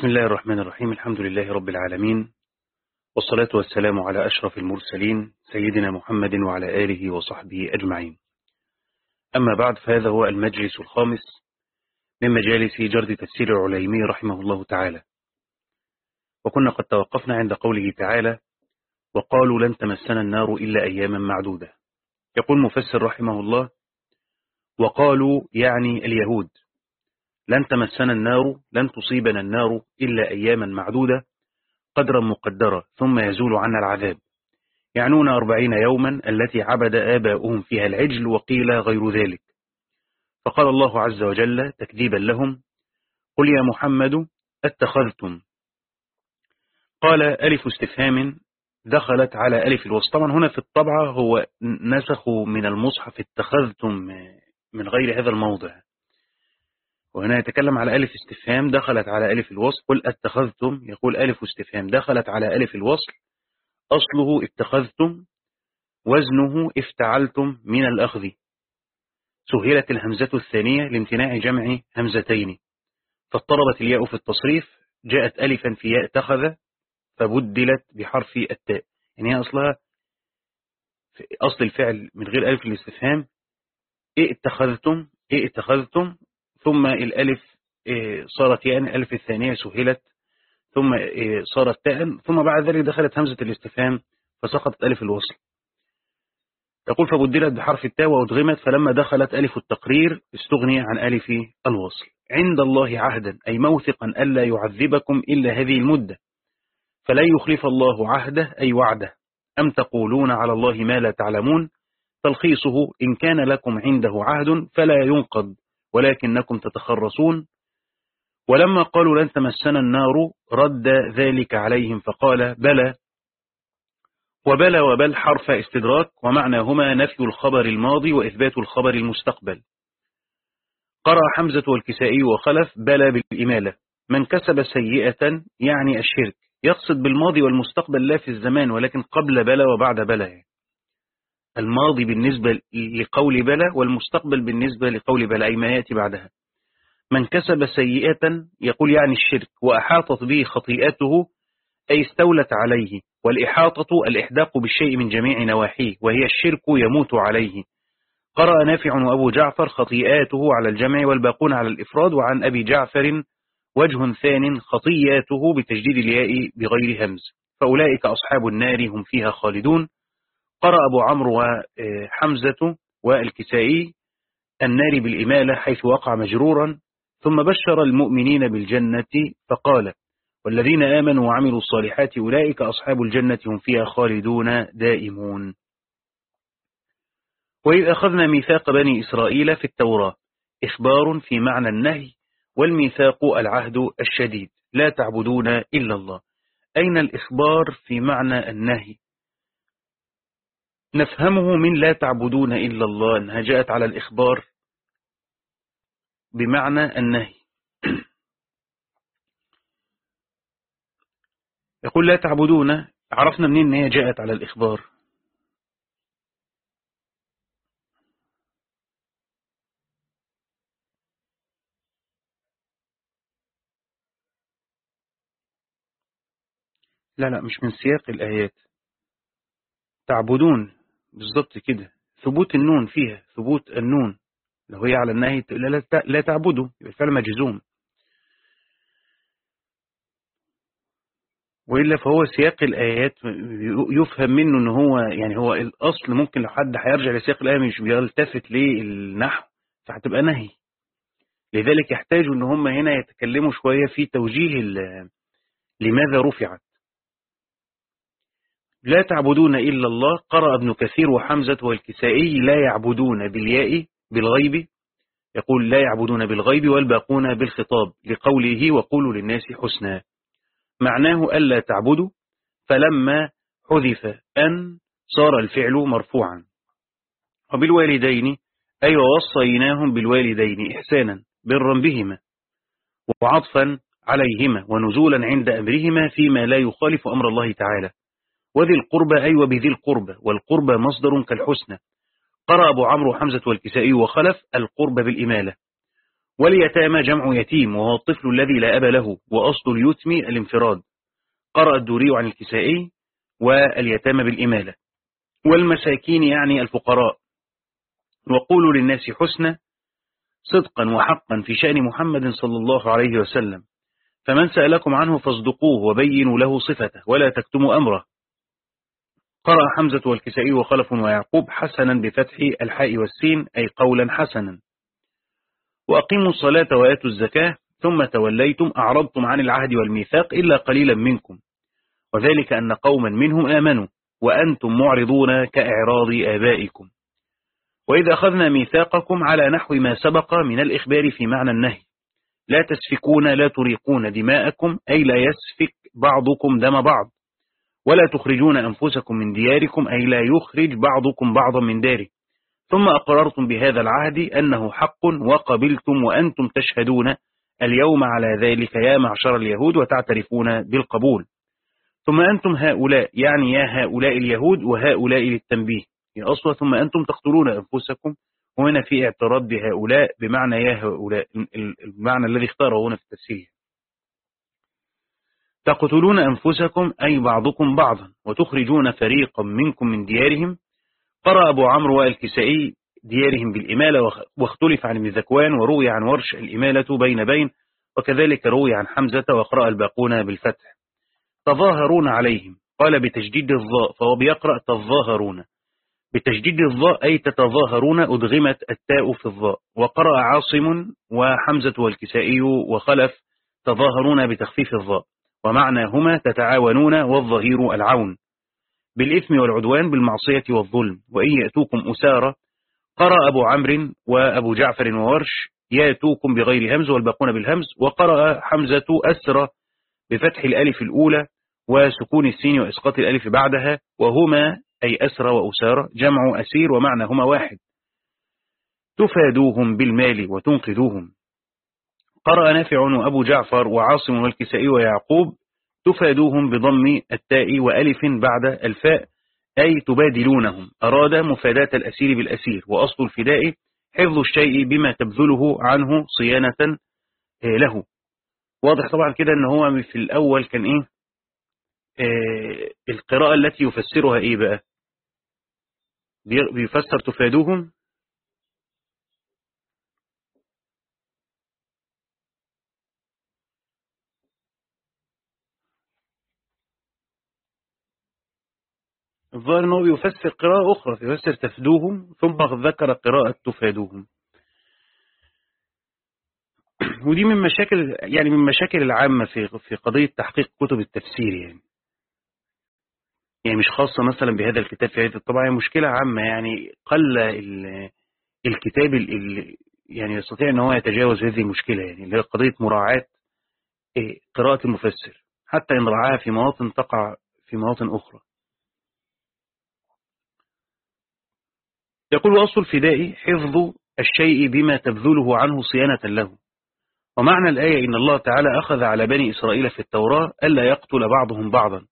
بسم الله الرحمن الرحيم. الحمد لله رب العالمين. والصلاة والسلام على أشرف المرسلين سيدنا محمد وعلى آله وصحبه أجمعين. أما بعد فهذا هو المجلس الخامس من مجالس جرد تفسير العليمي رحمه الله تعالى. وكنا قد توقفنا عند قوله تعالى وقالوا لن تمسنا النار إلا أياما معدودة. يقول مفسر رحمه الله وقالوا يعني اليهود. لن تمسنا النار لن تصيبنا النار إلا أياما معدودة قدرا مقدرة ثم يزول عنا العذاب. يعنون أربعين يوما التي عبد آباؤهم فيها العجل وقيل غير ذلك. فقال الله عز وجل تكذيبا لهم قل يا محمد أتخذتم. قال ألف استفهام دخلت على ألف الوسط. طبعا هنا في الطبعة هو نسخوا من المصحف اتخذتم من غير هذا الموضع. وهنا يتكلم على ألف استفهام دخلت على ألف الوصل. قل أتخذتم يقول ألف استفهام دخلت على ألف الوصل. أصله اتخذتم وزنه افتعلتم من الأخذ. سهلت الهمزة الثانية لامتناع جمع همزتين. فاضطربت الياء في التصريف جاءت ألفا في ياء اتخذ فبدلت بحرف التاء. يعني هي أصلها أصل الفعل من غير ألف الاستفهام. اتخذتم اتخذتم ثم الألف صارت يعني الألف الثانية سهلت. ثم صارت تاء. ثم بعد ذلك دخلت همزة الاستفهام فسقطت ألف الوصل. يقول فبدلت بحرف التاء وأدغمت فلما دخلت ألف التقرير استغني عن ألف الوصل. عند الله عهدا أي موثقا ألا يعذبكم إلا هذه المدة. فلا يخلف الله عهده أي وعده. أم تقولون على الله ما لا تعلمون؟ تلخيصه إن كان لكم عنده عهد فلا ينقض. ولكنكم تتخرصون. ولما قالوا لن تمسنا النار رد ذلك عليهم فقال بلى. وبلى وبل حرف استدراك ومعناهما نفي الخبر الماضي وإثبات الخبر المستقبل. قرأ حمزة والكسائي وخلف بلى بالإمالة. من كسب سيئة يعني الشرك. يقصد بالماضي والمستقبل لا في الزمان ولكن قبل بلى وبعد بلى. الماضي بالنسبة لقول بلى والمستقبل بالنسبة لقول بلى أي ما يأتي بعدها. من كسب سيئة يقول يعني الشرك وأحاطت به خطيئته أي استولت عليه والإحاطة الإحداق بالشيء من جميع نواحيه وهي الشرك يموت عليه. قرأ نافع وأبو جعفر خطيئاته على الجمع والباقون على الإفراد وعن أبي جعفر وجه ثان خطيئاته بتجديد الياء بغير همز. فأولئك أصحاب النار هم فيها خالدون. قرأ أبو عمرو وحمزة والكسائي النار بالإمالة حيث وقع مجرورا ثم بشر المؤمنين بالجنة فقال والذين آمنوا وعملوا الصالحات أولئك أصحاب الجنة هم فيها خالدون دائمون. وإذ أخذنا ميثاق بني إسرائيل في التوراة إخبار في معنى النهي والميثاق العهد الشديد لا تعبدون إلا الله. أين الإخبار في معنى النهي؟ نفهمه من لا تعبدون إلا الله أنها جاءت على الإخبار بمعنى النهي. يقول لا تعبدون عرفنا منين أن هي جاءت على الإخبار؟ لا لا مش من سياق الآيات. تعبدون. بالضبط كده. ثبوت النون فيها ثبوت النون. لو هي على النهي لا, تعبدوا يبقى الفعل مجزوم. وإلا فهو سياق الآيات يفهم منه إن هو يعني هو الأصل ممكن لو حد هيرجع لسياق الآية مش بيلتفت للنحو فهتبقى نهي. لذلك يحتاجوا إن هم هنا يتكلموا شوية في توجيه لماذا رفعت. لا تعبدون إلا الله قرأ ابن كثير وحمزة والكسائي لا يعبدون بالياء بالغيب. يقول لا يعبدون بالغيب والباقون بالخطاب لقوله وقولوا للناس حسنا. معناه ألا تعبدوا فلما حذف أن صار الفعل مرفوعا. وبالوالدين أي ووصيناهم بالوالدين إحسانا برا بهما وعطفا عليهما ونزولا عند أمرهما فيما لا يخالف أمر الله تعالى. وذي القربى أي وبذي القربى والقربى مصدر كالحسنى. قرأ أبو عمرو حمزة والكسائي وخلف القرب بالإمالة. واليتامى جمع يتيم وهو الطفل الذي لا أب له وأصل اليتم الانفراد. قرأ الدوري عن الكسائي واليتامى بالإمالة. والمساكين يعني الفقراء. وقولوا للناس حسنا صدقا وحقا في شأن محمد صلى الله عليه وسلم. فمن سألكم عنه فاصدقوه وبينوا له صفته ولا تكتموا أمره. قرأ حمزة والكسائي وخلف ويعقوب حسنا بفتح الحاء والسين أي قولا حسنا. وأقيموا الصلاة وآتوا الزكاة ثم توليتم أعرضتم عن العهد والميثاق إلا قليلا منكم. وذلك أن قوما منهم آمنوا وأنتم معرضون كإعراض آبائكم. وإذا أخذنا ميثاقكم على نحو ما سبق من الإخبار في معنى النهي. لا تسفكون لا تريقون دماءكم أي لا يسفك بعضكم دم بعض. ولا تخرجون أنفسكم من دياركم أي لا يخرج بعضكم بعضا من داره. ثم أقررتم بهذا العهد أنه حق وقبلتم وأنتم تشهدون اليوم على ذلك يا معشر اليهود وتعترفون بالقبول. ثم أنتم هؤلاء يعني يا هؤلاء اليهود وهؤلاء للتنبيه. يا أصوى ثم أنتم تقتلون أنفسكم. وهنا في اعتراض بهؤلاء بمعنى يا هؤلاء المعنى الذي اختاره هنا في التفسير. تقتلون أنفسكم أي بعضكم بعضا وتخرجون فريقا منكم من ديارهم. قرأ أبو عمرو والكسائي ديارهم بالإمالة واختلف عن ابن ذكوان وروي عن ورش الإمالة بين بين وكذلك روي عن حمزة وقرأ الباقون بالفتح. تظاهرون عليهم قال بتجديد الظاء فهو بيقرأ تظاهرون. بتجديد الظاء أي تتظاهرون أدغمت التاء في الظاء وقرأ عاصم وحمزة والكسائي وخلف تظاهرون بتخفيف الظاء ومعناهما تتعاونون والظهير العون. بالإثم والعدوان بالمعصية والظلم. وإن يأتوكم أسارة قرأ أبو عمرو وأبو جعفر وورش يأتوكم بغير همز والباقون بالهمز وقرأ حمزة أسرى بفتح الألف الأولى وسكون السين وإسقاط الألف بعدها وهما أي أسرى وأسارة جمع أسير ومعناهما واحد. تفادوهم بالمال وتنقذوهم. قرأ نافع وأبو جعفر وعاصم والكسائي ويعقوب تفادوهم بضم التاء وألف بعد الفاء أي تبادلونهم. أراد مفاداة الأسير بالأسير وأصل الفداء حفظ الشيء بما تبذله عنه صيانة آه، له. واضح طبعا كده إن هو في الأول كان إيه؟ آه القراءة التي يفسرها إيه بقى؟ بيفسر تفادوهم؟ الظاهر أنه بيفسر قراءة أخرى يفسر تفدوهم ثم ذكر قراءة تفادوهم. ودي من مشاكل يعني من مشاكل العامة في في قضية تحقيق كتب التفسير يعني. يعني مش خاصة مثلا بهذا الكتاب في هذه الطبعة هي مشكلة عامة يعني. قل الكتاب اللي يعني يستطيع إن هو يتجاوز هذه المشكلة يعني اللي هي قضية مراعاة إيه، قراءة المفسر. حتى إن رعاها في مواطن تقع في مواطن أخرى. يقول أصل الفداء حفظ الشيء بما تبذله عنه صيانة له. ومعنى الآية إن الله تعالى أخذ على بني إسرائيل في التوراة ألا يقتل بعضهم بعضا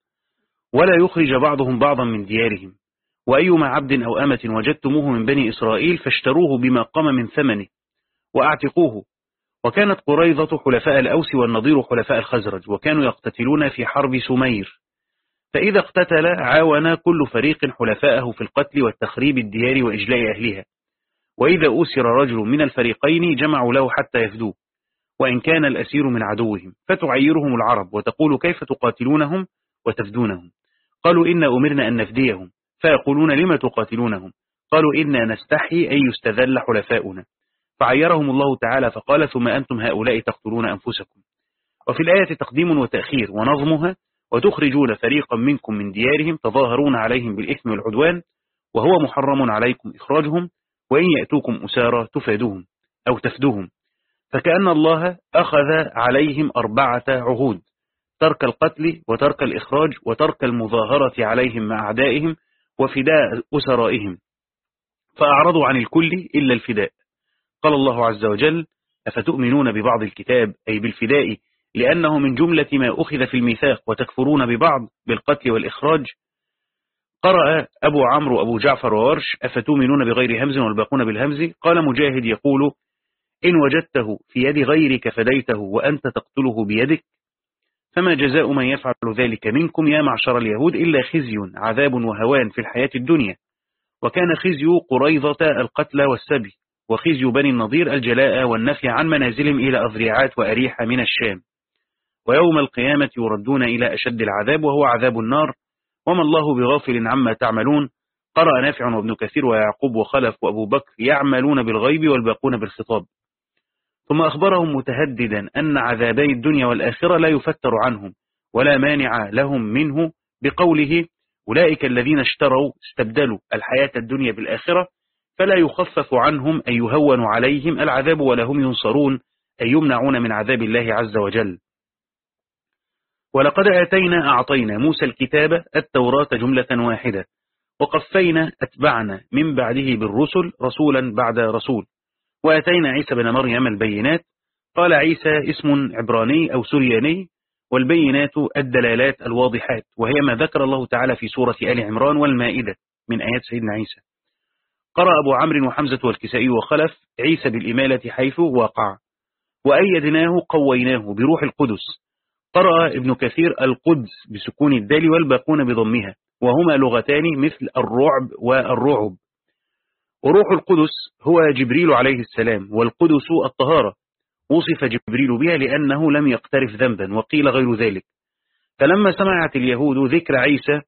ولا يخرج بعضهم بعضا من ديارهم. وأيما عبد أو أمة وجدتموه من بني إسرائيل فاشتروه بما قام من ثمنه وأعتقوه. وكانت قريضة حلفاء الأوس والنضير حلفاء الخزرج وكانوا يقتتلون في حرب سمير. فإذا اقتتل عاون كل فريق حلفاءه في القتل والتخريب الديار وإجلاء أهلها. وإذا أسر رجل من الفريقين جمعوا له حتى يفدوه وإن كان الأسير من عدوهم فتعيرهم العرب وتقول كيف تقاتلونهم وتفدونهم؟ قالوا إنا أمرنا أن نفديهم فيقولون لما تقاتلونهم؟ قالوا إنا نستحي أن يستذل حلفاؤنا. فعيرهم الله تعالى فقال ثم أنتم هؤلاء تقتلون أنفسكم. وفي الآية تقديم وتأخير ونظمها وتخرجون فريقا منكم من ديارهم تظاهرون عليهم بالإثم والعدوان وهو محرم عليكم إخراجهم وإن يأتوكم أسارى تفادوهم أو تفدوهم. فكأن الله أخذ عليهم أربعة عهود ترك القتل وترك الإخراج وترك المظاهرة عليهم مع أعدائهم وفداء أسرائهم. فأعرضوا عن الكل إلا الفداء. قال الله عز وجل أفتؤمنون ببعض الكتاب أي بالفداء لأنه من جملة ما أخذ في الميثاق وتكفرون ببعض بالقتل والإخراج. قرأ أبو عمرو أبو جعفر وورش أفتؤمنون بغير همز والباقون بالهمز؟ قال مجاهد يقول إن وجدته في يد غيرك فديته وأنت تقتله بيدك فما جزاء من يفعل ذلك منكم يا معشر اليهود إلا خزي عذاب وهوان في الحياة الدنيا. وكان خزي قريضة القتل والسبي وخزي بني النضير الجلاء والنفي عن منازلهم إلى أذريعات وأريح من الشام. ويوم القيامة يردون إلى أشد العذاب وهو عذاب النار. وما الله بغافل عما تعملون. قرأ نافع وابن كثير ويعقوب وخلف وأبو بكر يعملون بالغيب والباقون بالخطاب. ثم أخبرهم متهددا أن عذابي الدنيا والآخرة لا يفتر عنهم ولا مانع لهم منه بقوله أولئك الذين اشتروا استبدلوا الحياة الدنيا بالآخرة فلا يخفف عنهم أن يهون عليهم العذاب ولا هم ينصرون أن يمنعون من عذاب الله عز وجل. ولقد آتينا أعطينا موسى الكتاب التوراة جملة واحدة وقفينا أتبعنا من بعده بالرسل رسولا بعد رسول وأتينا عيسى بن مريم البينات قال عيسى اسم عبراني أو سرياني والبينات الدلالات الواضحات وهي ما ذكر الله تعالى في سورة آل عمران والمائدة من آيات سيدنا عيسى. قرأ أبو عمرو وحمزة والكسائي وخلف عيسى بالإمالة حيث واقع وأيدناه قويناه بروح القدس قرأ ابن كثير القدس بسكون الدال والباقون بضمها وهما لغتان مثل الرعب والرعب. وروح القدس هو جبريل عليه السلام والقدس الطهارة. وصف جبريل بها لأنه لم يقترف ذنبا وقيل غير ذلك. فلما سمعت اليهود ذكر عيسى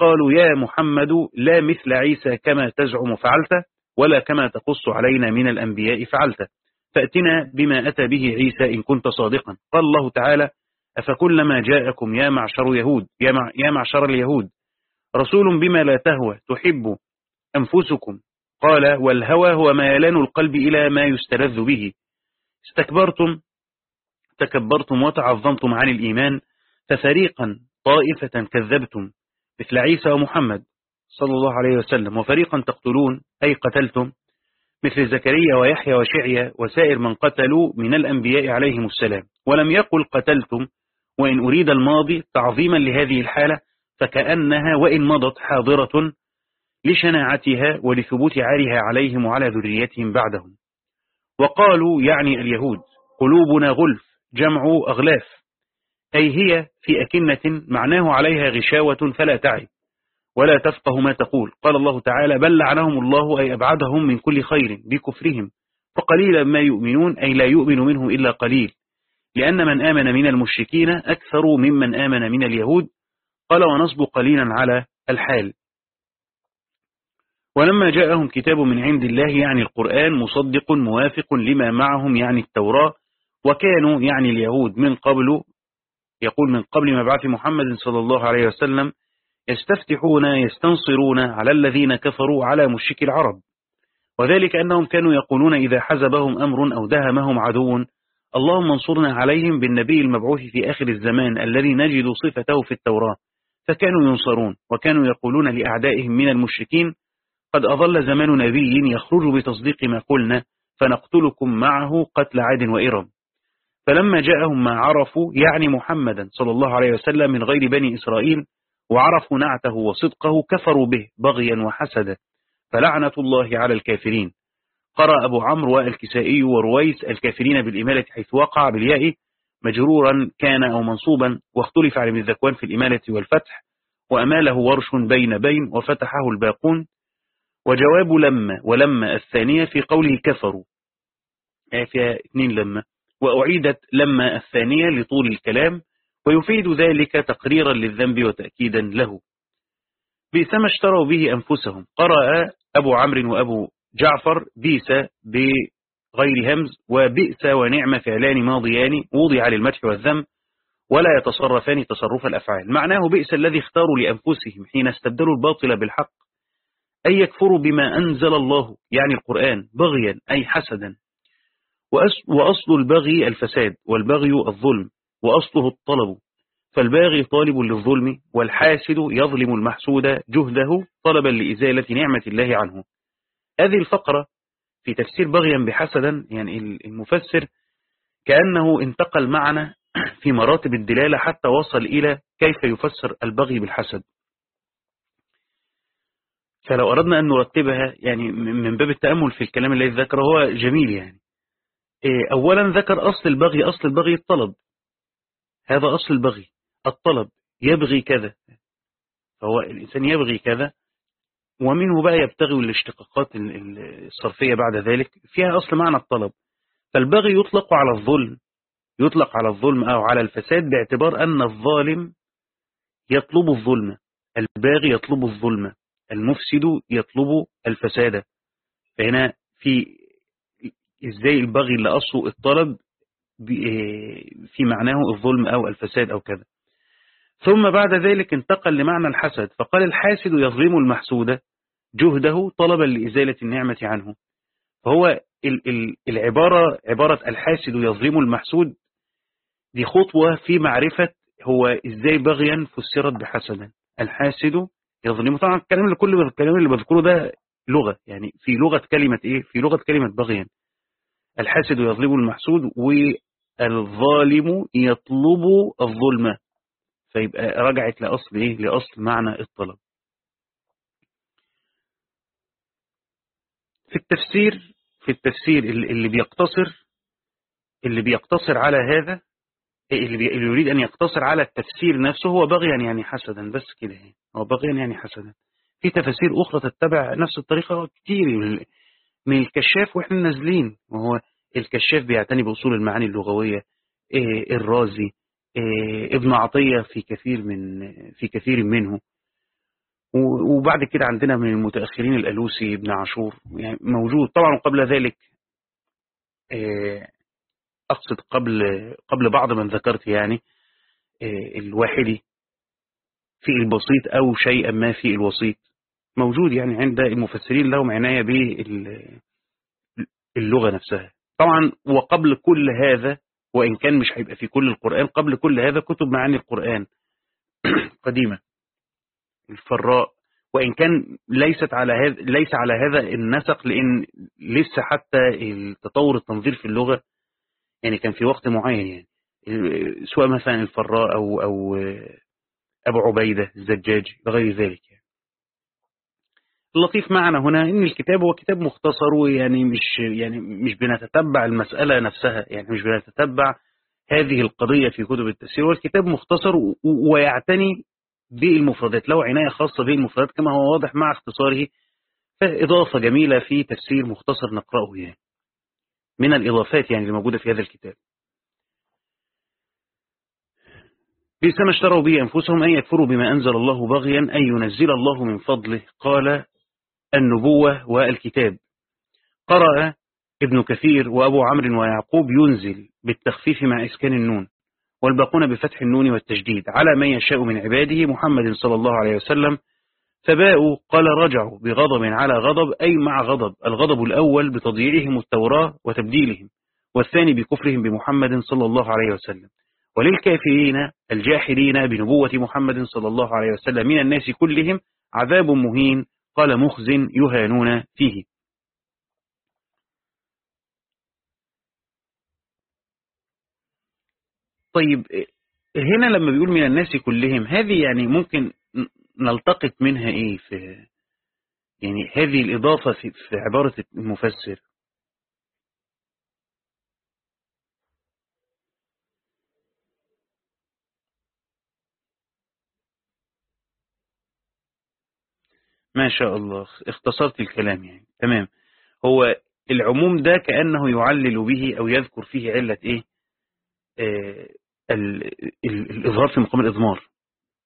قالوا يا محمد لا مثل عيسى كما تزعم فعلت ولا كما تقص علينا من الأنبياء فعلت فأتنا بما أتى به عيسى إن كنت صادقا. قال الله تعالى أفكلما جاءكم يا معشر يهود يا, مع يا معشر اليهود رسول بما لا تهوى تحب أنفسكم؟ قال والهوى هو ميلان القلب إلى ما يستلذ به. استكبرتم تكبرتم وتعظمتم عن الإيمان ففريقا طائفة كذبتم مثل عيسى ومحمد صلى الله عليه وسلم وفريقا تقتلون أي قتلتم مثل زكريا ويحيى وشعيا وسائر من قتلوا من الأنبياء عليهم السلام. ولم يقل قتلتم وإن أريد الماضي تعظيما لهذه الحالة فكأنها وإن مضت حاضرة لشناعتها ولثبوت عارها عليهم وعلى ذريتهم بعدهم. وقالوا يعني اليهود قلوبنا غلف جمع أغلاف. أي هي في أكنة معناه عليها غشاوة فلا تعي. ولا تفقه ما تقول. قال الله تعالى بل لعنهم الله أي أبعدهم من كل خير بكفرهم. فقليلا ما يؤمنون أي لا يؤمن منهم إلا قليل. لأن من آمن من المشركين أكثر ممن آمن من اليهود. قال ونصب قليلا على الحال. ولما جاءهم كتاب من عند الله يعني القرآن مصدق موافق لما معهم يعني التوراة وكانوا يعني اليهود من قبل يقول من قبل مبعث محمد صلى الله عليه وسلم يستفتحون يستنصرون على الذين كفروا على مشرك العرب. وذلك أنهم كانوا يقولون إذا حزبهم أمر أو دهمهم عدو اللهم انصرنا عليهم بالنبي المبعوث في آخر الزمان الذي نجد صفته في التوراة. فكانوا ينصرون وكانوا يقولون لأعدائهم من المشركين قد أظل زمان نبي يخرج بتصديق ما قلنا فنقتلكم معه قتل عاد وإرم. فلما جاءهم ما عرفوا يعني محمدا صلى الله عليه وسلم من غير بني إسرائيل وعرفوا نعته وصدقه كفروا به بغيا وحسدا. فلعنة الله على الكافرين. قرأ أبو عمرو والكسائي ورويس الكافرين بالإمالة حيث وقع بالياء مجرورا كان أو منصوبا واختلف على الذكوان في الإمالة والفتح وأماله ورش بين بين وفتحه الباقون. وجواب لما ولما الثانية في قوله كفروا. آية فيها اثنين لما وأعيدت لما الثانية لطول الكلام ويفيد ذلك تقريرا للذنب وتأكيدا له. بئس ما اشتروا به أنفسهم. قرأ أبو عمرو وأبو جعفر بيس بغير همز وبئس ونعم فعلان ماضيان وضع للمدح والذم ولا يتصرفان تصرف الأفعال. معناه بئس الذي اختاروا لأنفسهم حين استبدلوا الباطل بالحق أي يكفروا بما أنزل الله يعني القرآن بغيا أي حسدا. وأصل البغي الفساد والبغي الظلم وأصله الطلب. فالباغي طالب للظلم والحاسد يظلم المحسود جهده طلبا لإزالة نعمة الله عنه. هذه الفقرة في تفسير بغيا بحسدا يعني المفسر كأنه انتقل معنا في مراتب الدلالة حتى وصل إلى كيف يفسر البغي بالحسد. فلو أردنا أن نرتبها يعني من باب التأمل في الكلام الذي ذكره هو جميل يعني. إيه، أولا ذكر أصل البغي أصل البغي الطلب. هذا أصل البغي. الطلب يبغي كذا. فهو الإنسان يبغي كذا ومنه بقى يبتغي الاشتقاقات الصرفية بعد ذلك فيها أصل معنى الطلب. فالبغي يطلق على الظلم يطلق على الظلم أو على الفساد باعتبار أن الظالم يطلب الظلم الباغي يطلب الظلم المفسد يطلب الفساد. فهنا في إزاي البغي اللي أصله الطلب في معناه الظلم أو الفساد أو كذا. ثم بعد ذلك انتقل لمعنى الحسد فقال الحاسد يظلم المحسود. جهده طلبا لإزالة النعمة عنه. فهو العبارة عبارة الحاسد يظلم المحسود دي خطوة في معرفة هو إزاي بغيا فسرت بحسدا. الحاسد يظلم طبعا الكلام اللي كل الكلام اللي بذكره ده لغة يعني في لغة كلمة إيه؟ في لغة كلمة بغيا. الحاسد يظلم المحسود والظالم يطلب الظلم. فيبقى رجعت لأصل إيه؟ لأصل معنى الطلب. في التفسير في التفسير اللي بيقتصر اللي بيقتصر على هذا اللي يريد أن يقتصر على التفسير نفسه هو بغيا يعني حسدا بس كده هو بغيا يعني حسدا. في تفاسير أخرى تتبع نفس الطريقة كتير من الكشاف وإحنا نازلين وهو الكشاف بيعتني بأصول المعاني اللغوية إيه الرازي إيه ابن عطية في كثير من في كثير منه. وبعد كده عندنا من المتأخرين الألوسي ابن عاشور يعني موجود. طبعا قبل ذلك إيه أقصد قبل قبل بعض من ذكرت يعني الواحدي في البسيط أو شيئا ما في الوسيط. موجود يعني عند المفسرين لهم عناية باللغة نفسها. طبعا وقبل كل هذا وإن كان مش هيبقى في كل القرآن قبل كل هذا كتب معاني القرآن قديمة الفراء وإن كان ليست على هذا ليس على هذا النسق لأن لسه حتى التطور التنظير في اللغة يعني كان في وقت معين يعني سواء مثلا الفراء أو, أو أبو عبيدة الزجاج وغير ذلك يعني. اللطيف معنا هنا إن الكتاب هو كتاب مختصر ويعني مش يعني مش بنتتبع المسألة نفسها يعني مش بنتتبع هذه القضية في كتب التفسير والكتاب مختصر ويعتني بالمفردات له عناية خاصة بالمفردات كما هو واضح مع اختصاره فإضافة جميلة في تفسير مختصر نقرأه يعني من الإضافات يعني الموجودة في هذا الكتاب. بئس ما اشتروا به أنفسهم أن يكفروا بما أنزل الله بغيا أن ينزل الله من فضله. قال النبوة والكتاب. قرأ ابن كثير وأبو عمرو ويعقوب ينزل بالتخفيف مع إسكان النون. والباقون بفتح النون والتجديد على من يشاء من عباده محمد صلى الله عليه وسلم. فباءوا قال رجعوا بغضب على غضب أي مع غضب الغضب الأول بتضييعهم التوراة وتبديلهم والثاني بكفرهم بمحمد صلى الله عليه وسلم. وللكافرين الجاحدين بنبوة محمد صلى الله عليه وسلم من الناس كلهم عذاب مهين قال مخزن يهانون فيه. طيب هنا لما بيقول من الناس كلهم هذه يعني ممكن نلتقط منها إيه في يعني هذه الإضافة في, في عبارة المفسر؟ ما شاء الله اختصرت الكلام يعني تمام. هو العموم ده كأنه يعلل به أو يذكر فيه علة إيه؟ الإظهار في مقام الإضمار.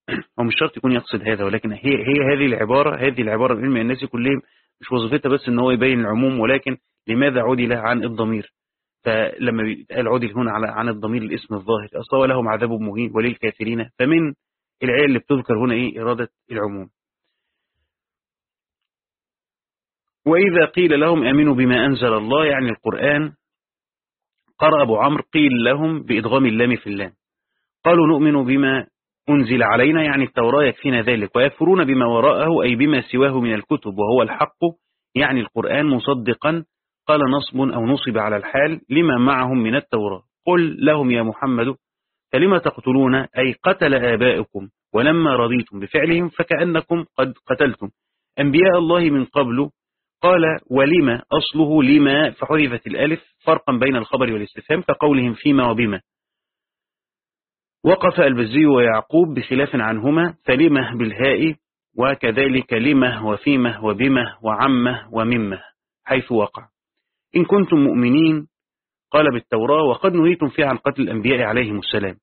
هو مش شرط يكون يقصد هذا ولكن هي هي هذه العبارة هذه العبارة بعلم الناس كلهم مش وظيفتها بس إن هو يبين العموم ولكن لماذا عدل عن الضمير؟ فلما بيتقال عدل هنا على عن الضمير الاسم الظاهر أصلا لهم عذاب مهين وللكافرين فمن العيال اللي بتذكر هنا إيه؟ إرادة العموم. وإذا قيل لهم آمنوا بما أنزل الله يعني القرآن قرأ أبو عمرو قيل لهم بإدغام اللام في اللام. قالوا نؤمن بما أنزل علينا يعني التوراة يكفينا ذلك ويكفرون بما وراءه أي بما سواه من الكتب وهو الحق يعني القرآن مصدقا. قال نصب أو نصب على الحال لما معهم من التوراة. قل لهم يا محمد فلما تقتلون؟ أي قتل آبائكم ولما رضيتم بفعلهم فكأنكم قد قتلتم. أنبياء الله من قبل قال ولما أصله لما فحذفت الألف فرقا بين الخبر والاستفهام كقولهم فيما وبما. وقف البزي ويعقوب بخلاف عنهما فلمه بالهاء وكذلك لمه وفيمه وبمه وعمه وممه حيث وقع. إن كنتم مؤمنين قال بالتوراة وقد نهيتم فيها عن قتل الأنبياء عليهم السلام.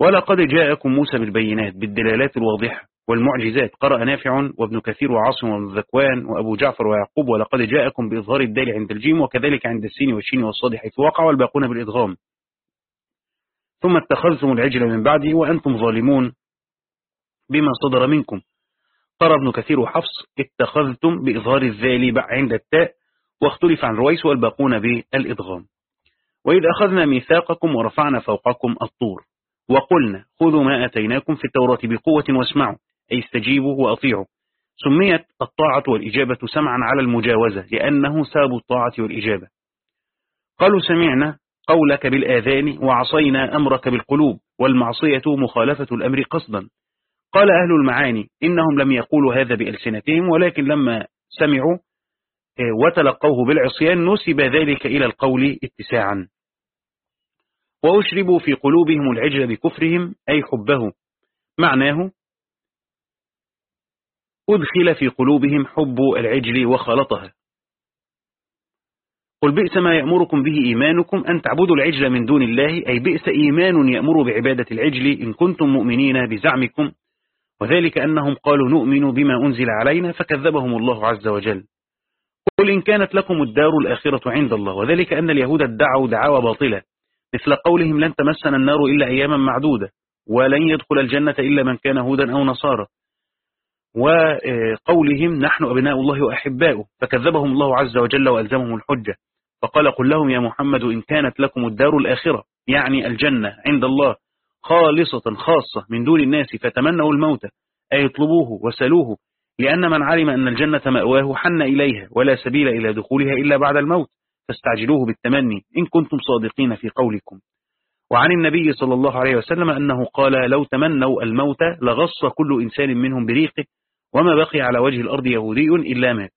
ولقد جاءكم موسى بالبينات بالدلالات الواضحة والمعجزات. قرأ نافع وابن كثير وعاصم وابن ذكوان وأبو جعفر ويعقوب ولقد جاءكم بإظهار الدال عند الجيم وكذلك عند السين والشين والصاد حيث وقع والباقون بالإدغام. ثم اتخذتم العجل من بعده وأنتم ظالمون بما صدر منكم. قرأ ابن كثير وحفص اتخذتم بإظهار الذال عند التاء واختلف عن رويس والباقون بالإدغام. وإذ أخذنا ميثاقكم ورفعنا فوقكم الطور وقلنا خذوا ما أتيناكم في التوراة بقوة واسمعوا. أي استجيبوا وأطيعوا. سميت الطاعة والإجابة سمعا على المجاوزة لأنه ساب الطاعة والإجابة. قالوا سمعنا قولك بالآذان وعصينا أمرك بالقلوب والمعصية مخالفة الأمر قصدا. قال أهل المعاني إنهم لم يقولوا هذا بألسنتهم ولكن لما سمعوا آه، وتلقوه بالعصيان نسب ذلك إلى القول اتساعا. وأشربوا في قلوبهم العجل بكفرهم أي حبه. معناه أدخل في قلوبهم حب العجل وخلطها. قل بئس ما يأمركم به إيمانكم أن تعبدوا العجل من دون الله أي بئس إيمان يأمر بعبادة العجل إن كنتم مؤمنين بزعمكم. وذلك أنهم قالوا نؤمن بما أنزل علينا فكذبهم الله عز وجل. قل إن كانت لكم الدار الآخرة عند الله وذلك أن اليهود ادعوا دعاوى باطلة. مثل قولهم لن تمسنا النار إلا أياما معدودة ولن يدخل الجنة إلا من كان هودا أو نصارى. وقولهم نحن أبناء الله وأحباؤه. فكذبهم الله عز وجل وألزمهم الحجة. فقال قل لهم يا محمد إن كانت لكم الدار الآخرة يعني الجنة عند الله خالصة خاصة من دون الناس فتمنوا الموت أي يطلبوه وسلوه لأن من علم أن الجنة مأواه حن إليها ولا سبيل إلى دخولها إلا بعد الموت فاستعجلوه بالتمني إن كنتم صادقين في قولكم. وعن النبي صلى الله عليه وسلم أنه قال لو تمنوا الموت لغص كل إنسان منهم بريقه وما بقي على وجه الأرض يهودي إلا مات.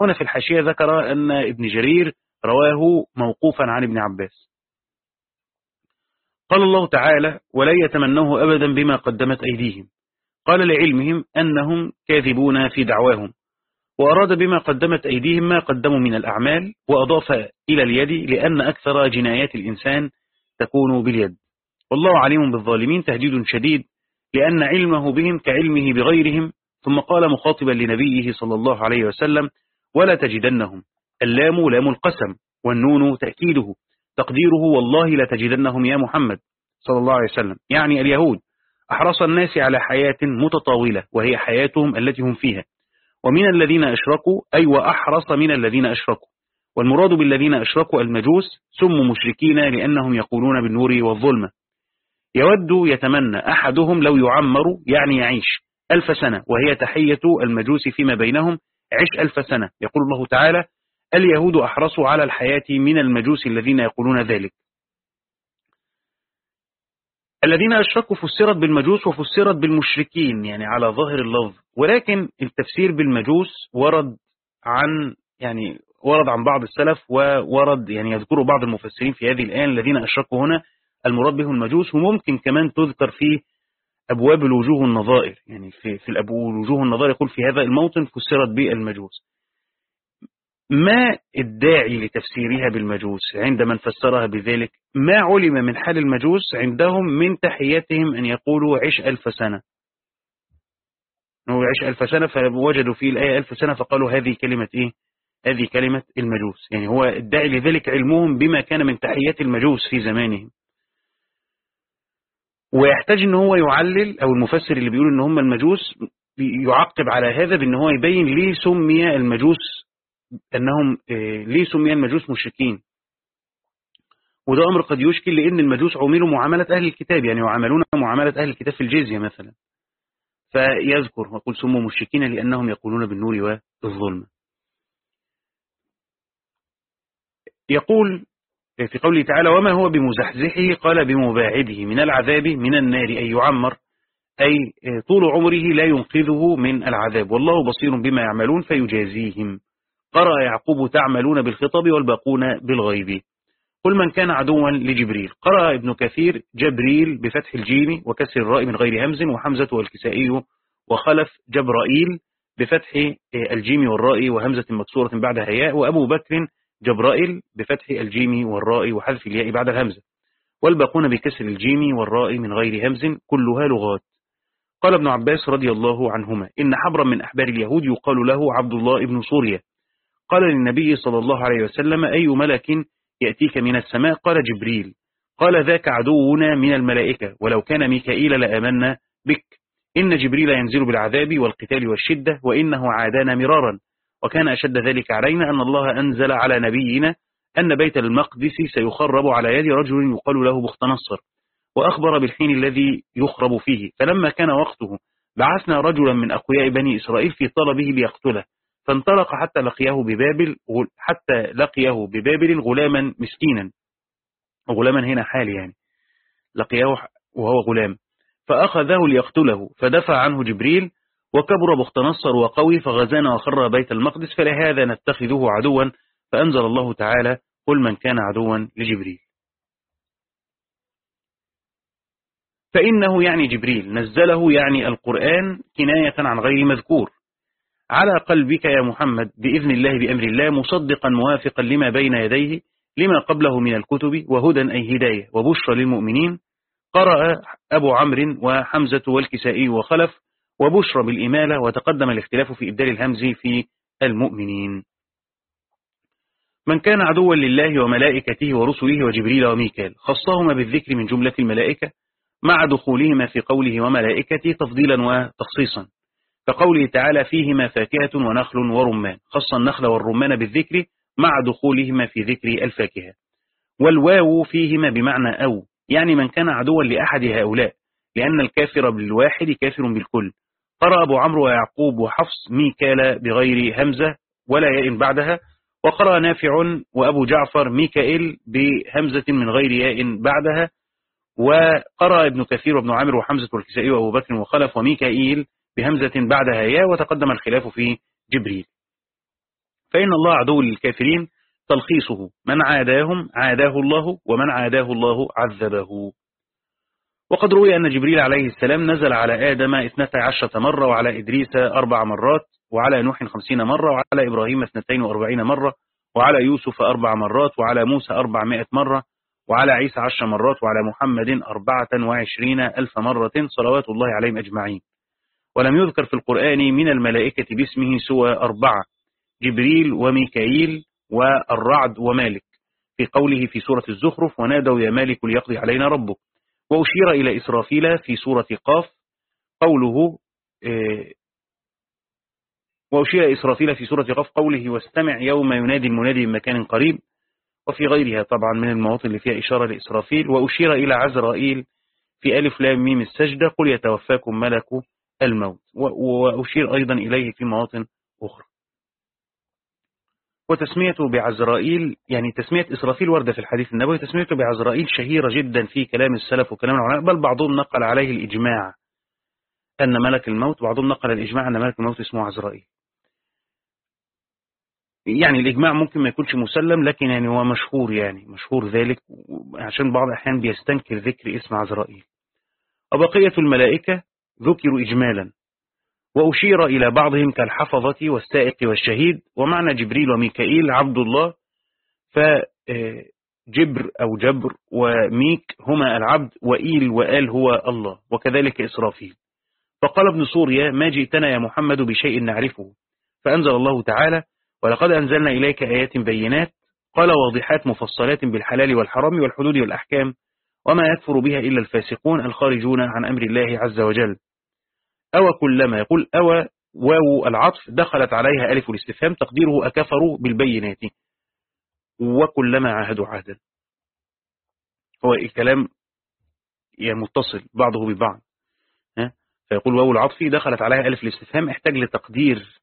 هنا في الحاشية ذكر أن ابن جرير رواه موقوفا عن ابن عباس. قال الله تعالى ولن يتمنوه أبدا بما قدمت أيديهم قال لعلمهم أنهم كاذبون في دعواهم. وأراد بما قدمت أيديهم ما قدموا من الأعمال وأضاف إلى اليد لأن أكثر جنايات الإنسان تكون باليد. والله عليم بالظالمين تهديد شديد لأن علمه بهم كعلمه بغيرهم ثم قال مخاطبا لنبيه صلى الله عليه وسلم ولا تجدنهم. اللام لام القسم والنون تأكيده. تقديره والله لتجدنهم يا محمد صلى الله عليه وسلم. يعني اليهود أحرص الناس على حياة متطاولة وهي حياتهم التي هم فيها. ومن الذين أشركوا أي وأحرص من الذين أشركوا. والمراد بالذين أشركوا المجوس سموا مشركين لأنهم يقولون بالنور والظلمة يود يتمنى أحدهم لو يعمر يعني يعيش ألف سنة وهي تحية المجوس فيما بينهم عش ألف سنة. يقول الله تعالى اليهود أحرصوا على الحياة من المجوس الذين يقولون ذلك. الذين أشركوا فسرت بالمجوس وفسرت بالمشركين يعني على ظاهر اللفظ ولكن التفسير بالمجوس ورد عن يعني ورد عن بعض السلف وورد يعني يذكر بعض المفسرين في هذه الآية الذين أشركوا هنا المراد بهم المجوس وممكن كمان تذكر في أبواب الوجوه النظائر. يعني في, في الوجوه النظائر يقول في هذا الموطن فسرت بالمجوس. ما الداعي لتفسيرها بالمجوس عند من فسرها بذلك؟ ما علم من حال المجوس عندهم من تحياتهم أن يقولوا عش ألف سنة. هو عش ألف سنة فوجدوا في الآية ألف سنة فقالوا هذه كلمة إيه؟ هذه كلمة المجوس. يعني هو الداعي لذلك علمهم بما كان من تحيات المجوس في زمانهم. ويحتاج إن هو يعلل أو المفسر اللي بيقول إن هم المجوس يعقب على هذا بإن هو يبين ليه سمي المجوس أنهم آه، ليه سمي المجوس مشركين. وده أمر قد يشكل لأن المجوس عملوا معاملة أهل الكتاب يعني يعاملون معاملة أهل الكتاب في الجزية مثلا. فيذكر ويقول سموا مشركين لأنهم يقولون بالنور والظلم. يقول في قوله تعالى وما هو بمزحزحه؟ قال بمباعده من العذاب من النار أي يعمر. أي طول عمره لا ينقذه من العذاب. والله بصير بما يعملون فيجازيهم. قرأ يعقوب تعملون بالخطاب والباقون بالغيب. قل من كان عدوا لجبريل. قرأ ابن كثير جبريل بفتح الجيم وكسر الراء من غير همز وحمزة والكسائي وخلف جبرائيل بفتح الجيم والراء وهمزة مكسورة بعدها ياء وأبو بكر جبرائيل بفتح الجيم والراء وحذف الياء بعد الهمزة والباقون بكسر الجيم والراء من غير همز كلها لغات. قال ابن عباس رضي الله عنهما إن حبرا من أحبار اليهود يقال له عبد الله بن سوريا. قال للنبي صلى الله عليه وسلم أي ملك يأتيك من السماء؟ قال جبريل. قال ذاك عدونا من الملائكة ولو كان ميكائيل لآمنا بك. إن جبريل ينزل بالعذاب والقتال والشدة وإنه عادانا مرارا. وكان أشد ذلك علينا أن الله أنزل على نبينا أن بيت المقدس سيخرب على يد رجل يقال له بخت نصر وأخبر بالحين الذي يخرب فيه. فلما كان وقته بعثنا رجلا من أقوياء بني إسرائيل في طلبه ليقتله فانطلق حتى لقيه ببابل حتى لقيه ببابل غلاما مسكينا غلاما هنا حال يعني لقيه وهو غلام فأخذه ليقتله فدفع عنه جبريل وكبر بخت نصر وقوي فغزانا وخر بيت المقدس فلهذا نتخذه عدوا فأنزل الله تعالى قل من كان عدوا لجبريل. فإنه يعني جبريل نزله يعني القرآن كناية عن غير مذكور. على قلبك يا محمد بإذن الله بأمر الله مصدقا موافقا لما بين يديه لما قبله من الكتب وهدى أي هداية وبشرى للمؤمنين. قرأ أبو عمرو وحمزة والكسائي وخلف وبشرى بالإمالة وتقدم الاختلاف في إبدال الهمز في المؤمنين. من كان عدوا لله وملائكته ورسله وجبريل وميكال خصهما بالذكر من جملة الملائكة مع دخولهما في قوله وملائكته تفضيلا وتخصيصا كقوله تعالى فيهما فاكهة ونخل ورمان خص النخل والرمان بالذكر مع دخولهما في ذكر الفاكهة والواو فيهما بمعنى أو يعني من كان عدوا لأحد هؤلاء لأن الكافر بالواحد كافر بالكل قرأ أبو عمرو ويعقوب وحفص ميكال بغير همزة ولا ياء بعدها وقرأ نافع وأبو جعفر ميكائيل بهمزة من غير ياء بعدها وقرأ ابن كثير وابن عامر وحمزة والكسائي وأبو بكر وخلف وميكائيل بهمزة بعدها ياء وتقدم الخلاف في جبريل. فإن الله عدو للكافرين تلخيصه من عاداهم عاداه الله ومن عاداه الله عذبه. وقد روي أن جبريل عليه السلام نزل على آدم 12 مرة وعلى إدريس أربع مرات وعلى نوح خمسين مرة وعلى إبراهيم اثنتين وأربعين مرة وعلى يوسف أربع مرات وعلى موسى أربعمائة مرة وعلى عيسى عشر مرات وعلى محمد أربعة وعشرين ألف مرة صلوات الله عليهم أجمعين. ولم يذكر في القرآن من الملائكة باسمه سوى أربعة جبريل وميكائيل والرعد ومالك في قوله في سورة الزخرف ونادوا يا مالك ليقضي علينا ربك. وأشير إلى إسرافيل في سورة قاف قوله آه، وأشير إسرافيل في سورة قاف قوله واستمع يوم ينادي المنادي من مكان قريب وفي غيرها طبعا من المواطن اللي فيها إشارة لإسرافيل. وأشير إلى عزرائيل في ألف لام ميم السجدة قل يتوفاكم ملك الموت وأشير أيضا إليه في مواطن أخرى. وتسميته بعزرائيل يعني تسمية إسرافيل وردة في الحديث النبوي تسميته بعزرائيل شهيرة جدا في كلام السلف وكلام العلماء بل بعضهم نقل عليه الإجماع أن ملك الموت بعضهم نقل الإجماع أن ملك الموت اسمه عزرائيل. يعني الإجماع ممكن ما يكونش مسلم لكن يعني هو مشهور يعني مشهور ذلك عشان بعض الأحيان بيستنكر ذكر اسم عزرائيل. وبقية الملائكة ذكروا إجمالا. وأشير إلى بعضهم كالحفظة والسائق والشهيد ومعنى جبريل وميكائيل عبد الله فجبر أو جبر وميك هما العبد وإيل وآل هو الله وكذلك إسرافيل. فقال ابن سوريا ما جئتنا يا محمد بشيء نعرفه. فأنزل الله تعالى ولقد أنزلنا إليك آيات بينات قال واضحات مفصلات بالحلال والحرام والحدود والأحكام وما يكفر بها إلا الفاسقون الخارجون عن أمر الله عز وجل. أو كلما يقول أو واو العطف دخلت عليها ألف الاستفهام تقديره أكفروا بالبينات. وكلما عاهدوا عهدا هو الكلام متصل بعضه ببعض. فيقول واو العطف دخلت عليها ألف الاستفهام احتاج لتقدير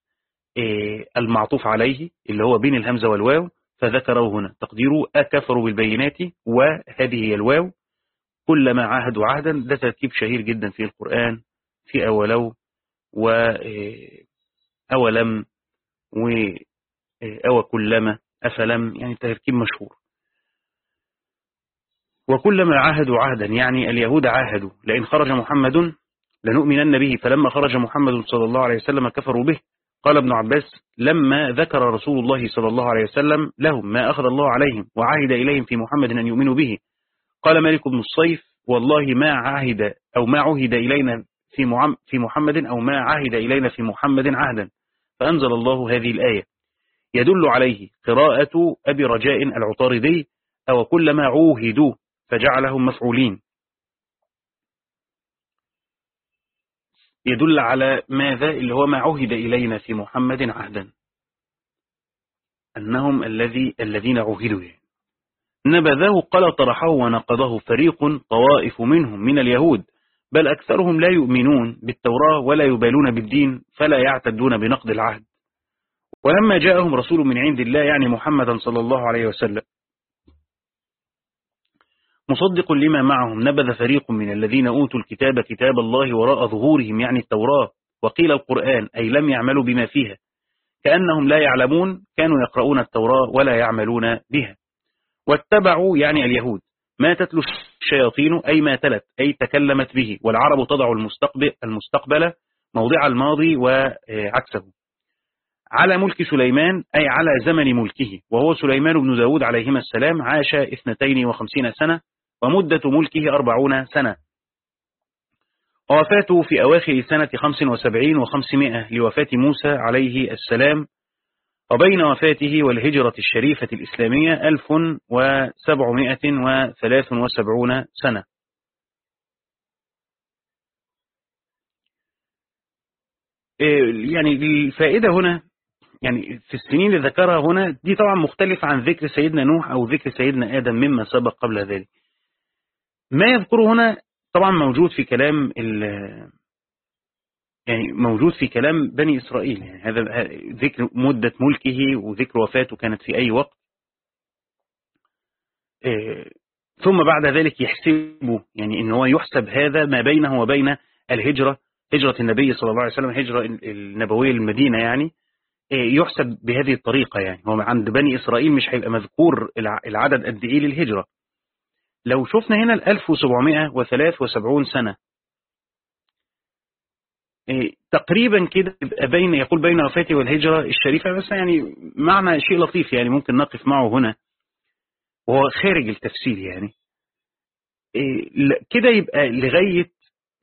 آه، المعطوف عليه اللي هو بين الهمزة والواو فذكره هنا. تقديره أكفروا بالبينات وهذه هي الواو. كلما عاهدوا عهدا ده تركيب شهير جدا في القرآن. في أولو وأولم آه، أو كلما أفلم يعني تركيب مشهور. وكلما عاهدوا عهدا يعني اليهود عاهدوا لئن خرج محمد لنؤمنن به فلما خرج محمد صلى الله عليه وسلم كفروا به. قال ابن عباس لما ذكر رسول الله صلى الله عليه وسلم لهم ما أخذ الله عليهم وعهد إليهم في محمد أن يؤمنوا به. قال مالك بن الصيف والله ما عهد أو ما عهد إلينا في في محمد أو ما عهد إلينا في محمد عهدا. فأنزل الله هذه الآية. يدل عليه قراءة أبي رجاء العطاردي أو كلما عوهدوا فجعلهم مفعولين يدل على ماذا؟ اللي هو ما عهد إلينا في محمد عهدا. أنهم الذي الذين عهدوا نبذه قال طرحه ونقضه فريق طوائف منهم من اليهود. بل أكثرهم لا يؤمنون بالتوراة ولا يبالون بالدين فلا يعتدون بنقض العهد. ولما جاءهم رسول من عند الله يعني محمدا صلى الله عليه وسلم مصدق لما معهم نبذ فريق من الذين أوتوا الكتاب كتاب الله وراء ظهورهم يعني التوراة وقيل القرآن أي لم يعملوا بما فيها. كأنهم لا يعلمون كانوا يقرؤون التوراة ولا يعملون بها. واتبعوا يعني اليهود. ما تتلو الشياطين أي ما تلت أي تكلمت به والعرب تضع المستقبل, المستقبل موضع الماضي وعكسه. على ملك سليمان أي على زمن ملكه وهو سليمان بن داود عليهما السلام عاش 52 سنة ومدة ملكه أربعون سنة. ووفاته في أواخر سنة 75 و500 لوفاة موسى عليه السلام وبين وفاته والهجرة الشريفة الإسلامية 1773 سنة. إيه، يعني الفائدة هنا يعني في السنين اللي ذكرها هنا دي طبعا مختلفة عن ذكر سيدنا نوح أو ذكر سيدنا آدم مما سبق قبل ذلك. ما يذكره هنا طبعا موجود في كلام يعني موجود في كلام بني إسرائيل. يعني هذا ذكر مدة ملكه وذكر وفاته كانت في أي وقت. إيه، ثم بعد ذلك يحسبه يعني إن هو يحسب هذا ما بينه وبين الهجرة هجرة النبي صلى الله عليه وسلم هجرة النبوية للمدينة يعني إيه، يحسب بهذه الطريقة يعني. هو عند بني إسرائيل مش هيبقى مذكور العدد قد إيه للهجرة. لو شفنا هنا ال 1773 سنة تقريبا كده يبقى بين يقول بين وفاتي والهجرة الشريفة بس يعني معنى شيء لطيف يعني ممكن نقف معه هنا. وهو خارج التفسير يعني. إيه، كده يبقى لغاية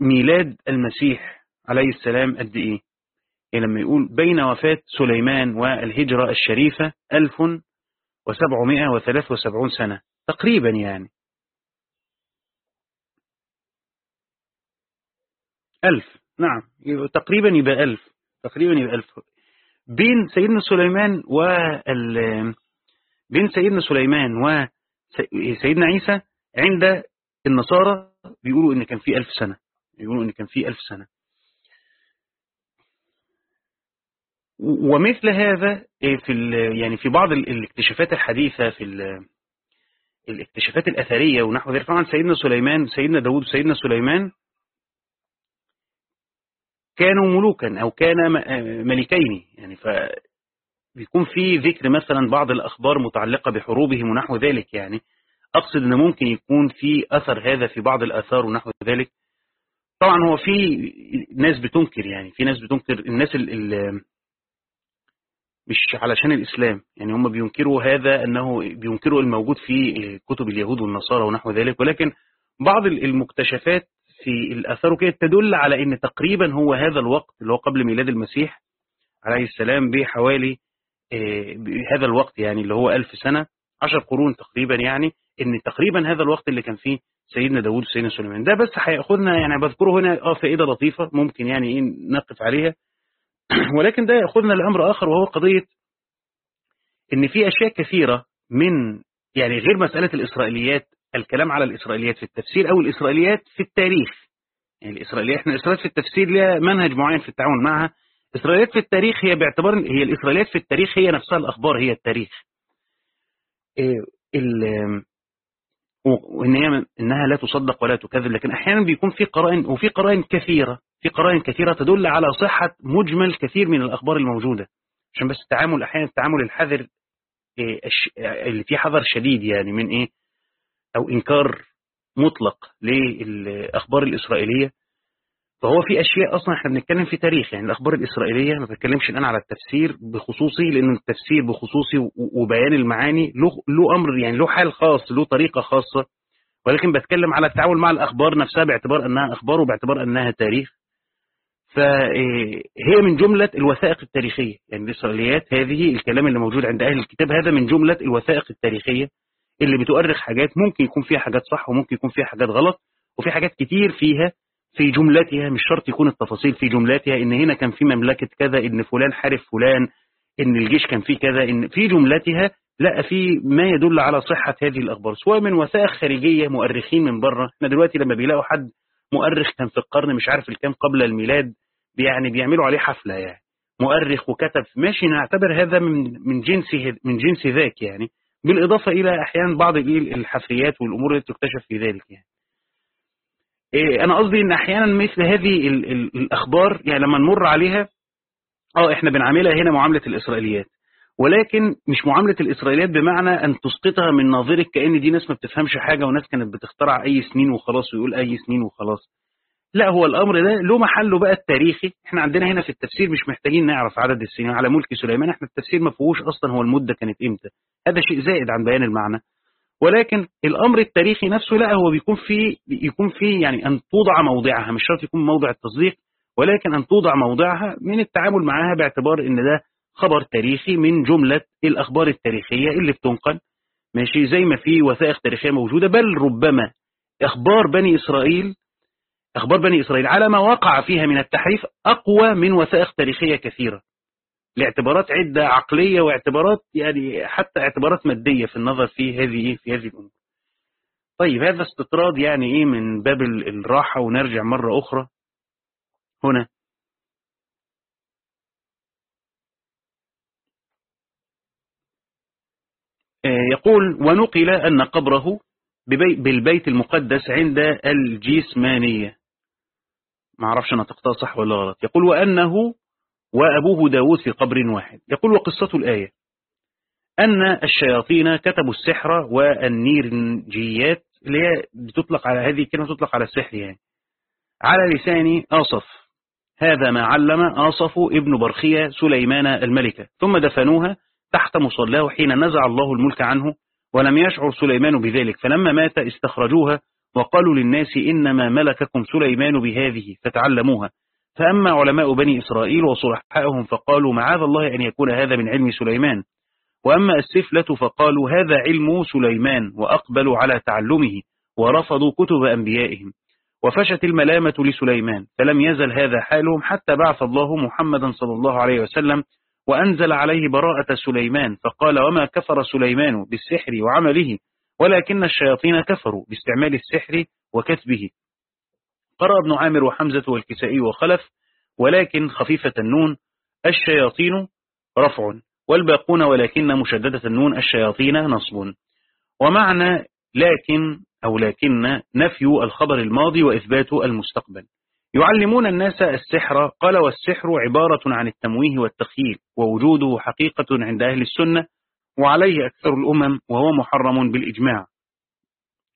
ميلاد المسيح عليه السلام قد إيه؟ يعني لما يقول بين وفاة سليمان والهجرة الشريفة 1773 سنة تقريبا يعني. ألف. نعم. تقريبا يبقى ألف. تقريبا يبقى ألف. بين سيدنا سليمان وال بين سيدنا سليمان وسيدنا عيسى عند النصارى بيقولوا إن كان في ألف سنة. بيقولوا إن كان في ألف سنة. ومثل هذا في يعني في بعض الاكتشافات الحديثة في الاكتشافات الأثرية ونحو ذلك. طبعا سيدنا سليمان سيدنا داود وسيدنا سليمان كانوا ملوكا أو كان ملكين يعني فبيكون في ذكر مثلا بعض الأخبار متعلقة بحروبهم ونحو ذلك يعني أقصد أن ممكن يكون في أثر هذا في بعض الآثار ونحو ذلك. طبعا هو في ناس بتنكر يعني في ناس بتنكر الناس اللي مش علشان الإسلام يعني هم بينكروا هذا أنه بينكروا الموجود في كتب اليهود والنصارى ونحو ذلك ولكن بعض المكتشفات في الأثار كده تدل على أن تقريبا هو هذا الوقت اللي هو قبل ميلاد المسيح عليه السلام بحوالي آه، هذا الوقت يعني اللي هو ألف سنة عشر قرون تقريبا يعني إن تقريبا هذا الوقت اللي كان فيه سيدنا داوود وسيدنا سليمان. ده بس هياخدنا يعني بذكره هنا آه فائدة لطيفة ممكن يعني إيه نقف عليها. ولكن ده يأخذنا لأمر آخر وهو قضية إن في أشياء كثيرة من يعني غير مسألة الإسرائيليات الكلام على الإسرائيليات في التفسير أو الإسرائيليات في التاريخ. يعني الإسرائيليات إحنا الإسرائيليات في التفسير لها منهج معين في التعامل معها. الإسرائيليات في التاريخ هي باعتبار هي الإسرائيليات في التاريخ هي نفسها الأخبار هي التاريخ. إيه، وإن هي إنها لا تصدق ولا تكذب لكن أحيانا بيكون في قرائن وفي قرائن كثيرة في قرائن كثيرة تدل على صحة مجمل كثير من الأخبار الموجودة. عشان بس التعامل أحيانا التعامل الحذر اللي فيه حذر شديد يعني من إيه؟ أو إنكار مطلق للأخبار الإسرائيلية. فهو في أشياء أصلا إحنا بنتكلم في تاريخ يعني الأخبار الإسرائيلية ما بتكلمش الآن على التفسير بخصوصي لأن التفسير بخصوصي وبيان المعاني له, له أمر يعني له حال خاص له طريقة خاصة. ولكن بتكلم على التعامل مع الأخبار نفسها باعتبار أنها أخبار وباعتبار أنها تاريخ. فهي من جملة الوثائق التاريخية. يعني الإسرائيليات هذه الكلام اللي موجود عند أهل الكتاب هذا من جملة الوثائق التاريخية. اللي بتؤرخ حاجات ممكن يكون فيها حاجات صح وممكن يكون فيها حاجات غلط وفي حاجات كتير فيها في جملتها مش شرط يكون التفاصيل في جملتها إن هنا كان في مملكة كذا إن فلان حارب فلان إن الجيش كان فيه كذا إن في جملتها لا في ما يدل على صحة هذه الأخبار سواء من وثائق خارجية مؤرخين من بره إحنا دلوقتي لما بيلاقوا حد مؤرخ كان في القرن مش عارف الكام قبل الميلاد يعني بيعملوا عليه حفلة يعني. مؤرخ وكتب ماشي نعتبر هذا من من جنس من جنس ذاك يعني. بالإضافة إلى أحيانا بعض الحفريات والأمور اللي تكتشف في ذلك يعني. إيه أنا قصدي إن أحيانا مثل هذه ال ال الأخبار يعني لما نمر عليها آه إحنا بنعاملها هنا معاملة الإسرائيليات. ولكن مش معاملة الإسرائيليات بمعنى أن تسقطها من ناظرك كأن دي ناس ما بتفهمش حاجة وناس كانت بتخترع أي سنين وخلاص ويقول أي سنين وخلاص. لا هو الأمر ده له محله بقى التاريخي. إحنا عندنا هنا في التفسير مش محتاجين نعرف عدد السنين. على ملك سليمان إحنا التفسير ما فيهوش أصلا هو المدة كانت إمتى. هذا شيء زائد عن بيان المعنى. ولكن الأمر التاريخي نفسه لا هو بيكون فيه يكون فيه يعني أن توضع موضعها. مش شرط يكون موضع التصديق ولكن أن توضع موضعها من التعامل معها باعتبار أن ده خبر تاريخي من جملة الأخبار التاريخية اللي بتنقل. ماشي؟ زي ما في وثائق تاريخية موجودة بل ربما أخبار بني إسرائيل أخبار بني إسرائيل على ما وقع فيها من التحريف أقوى من وثائق تاريخية كثيرة. لاعتبارات عدة عقلية واعتبارات يعني حتى اعتبارات مادية في النظر في هذه في هذه الأمور. طيب هذا استطراد يعني إيه من باب الراحة؟ ونرجع مرة أخرى. هنا. يقول ونقل أن قبره بالبيت المقدس عند الجيسمانية ما أعرفش أنا تقطع صح ولا غلط. يقول وأنه وأبوه داود في قبر واحد. يقول وقصة الآية. أن الشياطين كتبوا السحر والنيرنجيات اللي هي بتطلق على هذه الكلمة تطلق على السحر يعني. على لسان آصف. هذا ما علم آصف ابن برخية سليمان الملكة. ثم دفنوها تحت مصلاه حين نزع الله الملك عنه ولم يشعر سليمان بذلك. فلما مات استخرجوها وقالوا للناس إنما ملككم سليمان بهذه فتعلموها. فأما علماء بني إسرائيل وصلحائهم فقالوا معاذ الله أن يكون هذا من علم سليمان. وأما السفلة فقالوا هذا علم سليمان وأقبلوا على تعلمه ورفضوا كتب أنبيائهم. وفشت الملامة لسليمان فلم يزل هذا حالهم حتى بعث الله محمدا صلى الله عليه وسلم وأنزل عليه براءة سليمان فقال وما كفر سليمان بالسحر وعمله؟ ولكن الشياطين كفروا باستعمال السحر وكتبه. قرأ ابن عامر وحمزة والكسائي وخلف ولكن خفيفة النون الشياطين رفع والباقون ولكن مشددة النون الشياطين نصب. ومعنى لكن أو لكن نفي الخبر الماضي وإثبات المستقبل. يعلمون الناس السحر قال والسحر عبارة عن التمويه والتخييل ووجوده حقيقة عند أهل السنة وعليه أكثر الأمم وهو محرم بالإجماع.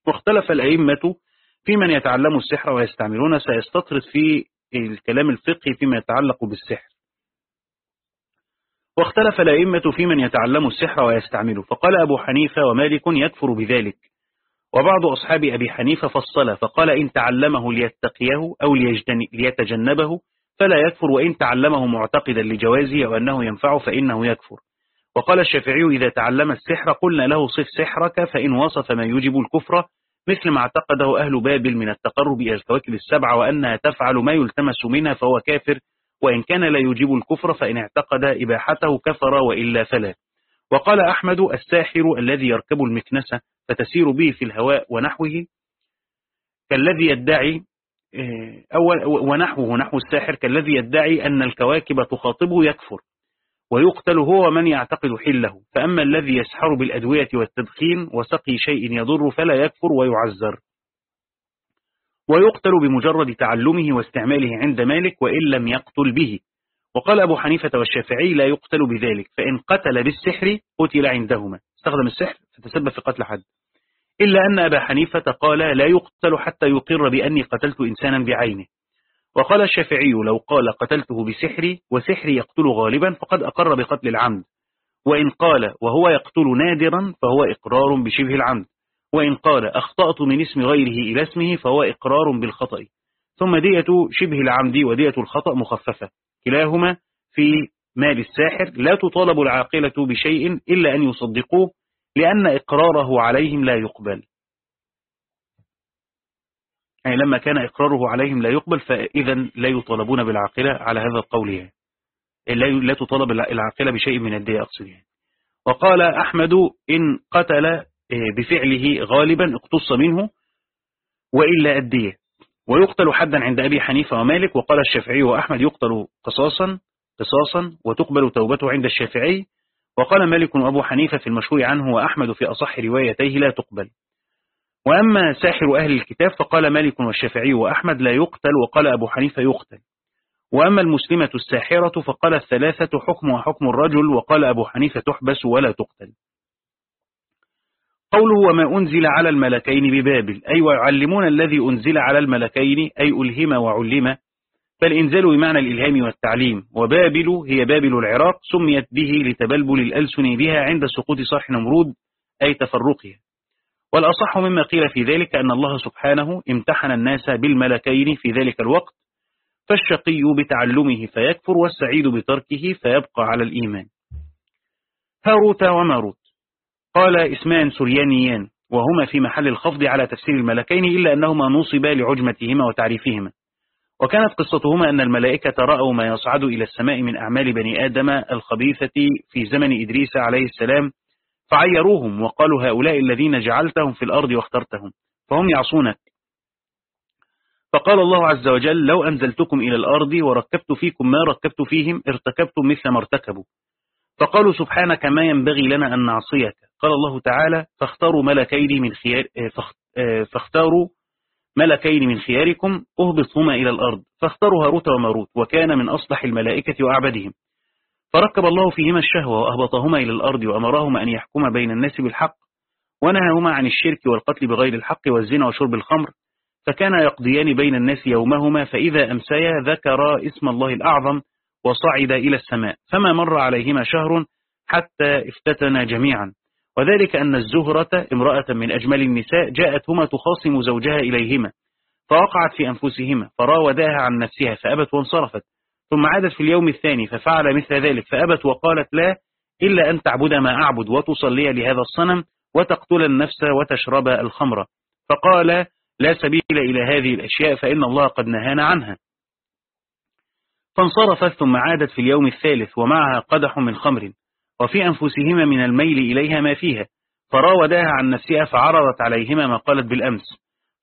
واختلف الأئمة في من يتعلم السحر ويستعملون سيستطرد في الكلام الفقهي فيما يتعلق بالسحر. واختلف الأئمة في من يتعلم السحر ويستعمله فقال أبو حنيفة ومالك يكفر بذلك. وبعض أصحاب أبي حنيفة فصل فقال إن تعلمه ليتقيه أو ليتجنبه فلا يكفر وإن تعلمه معتقدا لجوازه أو أنه ينفع فإنه يكفر. وقال الشافعي إذا تعلم السحر قلنا له صف سحرك فإن وصف ما يوجب الكفر مثل ما اعتقده أهل بابل من التقرب إلى الكواكب السبعة وأنها تفعل ما يلتمس منها فهو كافر وإن كان لا يجيب الكفر فإن اعتقد إباحته كفر وإلا فلا. وقال أحمد الساحر الذي يركب المكنسة فتسير به في الهواء ونحوه كالذي يدعي آه، أو ونحوه نحو الساحر كالذي يدعي أن الكواكب تخاطبه يكفر. ويقتل هو من يعتقد حله. فأما الذي يسحر بالأدوية والتدخين وسقي شيء يضر فلا يكفر ويعزر ويقتل بمجرد تعلمه واستعماله عند مالك وإن لم يقتل به. وقال أبو حنيفة والشافعي لا يقتل بذلك فإن قتل بالسحر قتل عندهما. استخدم السحر فتسبب في قتل حد. إلا أن أبا حنيفة قال لا يقتل حتى يقر بأني قتلت إنسانا بعينه. وقال الشافعي لو قال قتلته بسحري وسحري يقتل غالبا فقد أقر بقتل العمد. وإن قال وهو يقتل نادرا فهو إقرار بشبه العمد. وإن قال أخطأت من اسم غيره إلى اسمه فهو إقرار بالخطأ. ثم دية شبه العمد ودية الخطأ مخففة. كلاهما في مال الساحر لا تطالب العاقلة بشيء إلا أن يصدقوه لأن إقراره عليهم لا يقبل. يعني لما كان إقراره عليهم لا يقبل فإذا لا يطالبون بالعاقلة على هذا القول يعني. لا تطالب العاقلة بشيء من الدية أقصد يعني. وقال أحمد إن قتل آه، بفعله غالبا اقتص منه وإلا الدية ويقتل حدا عند أبي حنيفة ومالك وقال الشافعي وأحمد يقتل قصاصا قصاصا وتقبل توبته عند الشافعي. وقال مالك وأبو حنيفة في المشهور عنه وأحمد في أصح روايتيه لا تقبل. وأما ساحر أهل الكتاب فقال مالك والشافعي وأحمد لا يقتل وقال أبو حنيفة يقتل. وأما المسلمة الساحرة فقال الثلاثة حكم وحكم الرجل وقال أبو حنيفة تحبس ولا تقتل. قوله وما أنزل على الملكين ببابل أي ويعلمون الذي أنزل على الملكين أي ألهم وعلم فالإنزال بمعنى الإلهام والتعليم وبابل هي بابل العراق سميت به لتبلبل الألسن بها عند سقوط صرح نمرود أي تفرقها. والأصح مما قيل في ذلك أن الله سبحانه امتحن الناس بالملكين في ذلك الوقت فالشقي بتعلمه فيكفر والسعيد بتركه فيبقى على الإيمان. هاروت وماروت. قال اسمان سريانيان وهما في محل الخفض على تفسير الملكين إلا أنهما نصبا لعجمتهما وتعريفهما. وكانت قصتهما أن الملائكة رأوا ما يصعد إلى السماء من أعمال بني آدم الخبيثة في زمن إدريس عليه السلام فعيروهم وقالوا هؤلاء الذين جعلتهم في الأرض واخترتهم فهم يعصونك. فقال الله عز وجل لو أنزلتكم إلى الأرض وركبت فيكم ما ركبت فيهم ارتكبتم مثل ما ارتكبوا. فقالوا سبحانك ما ينبغي لنا أن نعصيك. قال الله تعالى فاختاروا ملكين من خيار فاختاروا ملكين من خياركم أهبطهما إلى الأرض. فاختاروا هاروت وماروت وكان من أصلح الملائكة وأعبدهم. فركب الله فيهما الشهوة وأهبطهما إلى الأرض وأمرهما أن يحكم بين الناس بالحق ونهاهما عن الشرك والقتل بغير الحق والزنا وشرب الخمر فكان يقضيان بين الناس يومهما فإذا أمسيا ذكر اسم الله الأعظم وصعد إلى السماء فما مر عليهما شهر حتى افتتنا جميعا. وذلك أن الزهرة امرأة من أجمل النساء جاءتهما تخاصم زوجها إليهما فوقعت في أنفسهما فراوداها عن نفسها فأبت وانصرفت. ثم عادت في اليوم الثاني ففعل مثل ذلك فأبت وقالت لا إلا أن تعبد ما أعبد وتصلي لهذا الصنم وتقتل النفس وتشرب الخمر. فقال لا سبيل إلى هذه الأشياء فإن الله قد نهانا عنها. فانصرفت ثم عادت في اليوم الثالث ومعها قدح من خمر وفي أنفسهما من الميل إليها ما فيها. فراوداها عن نفسها فعرضت عليهما ما قالت بالأمس.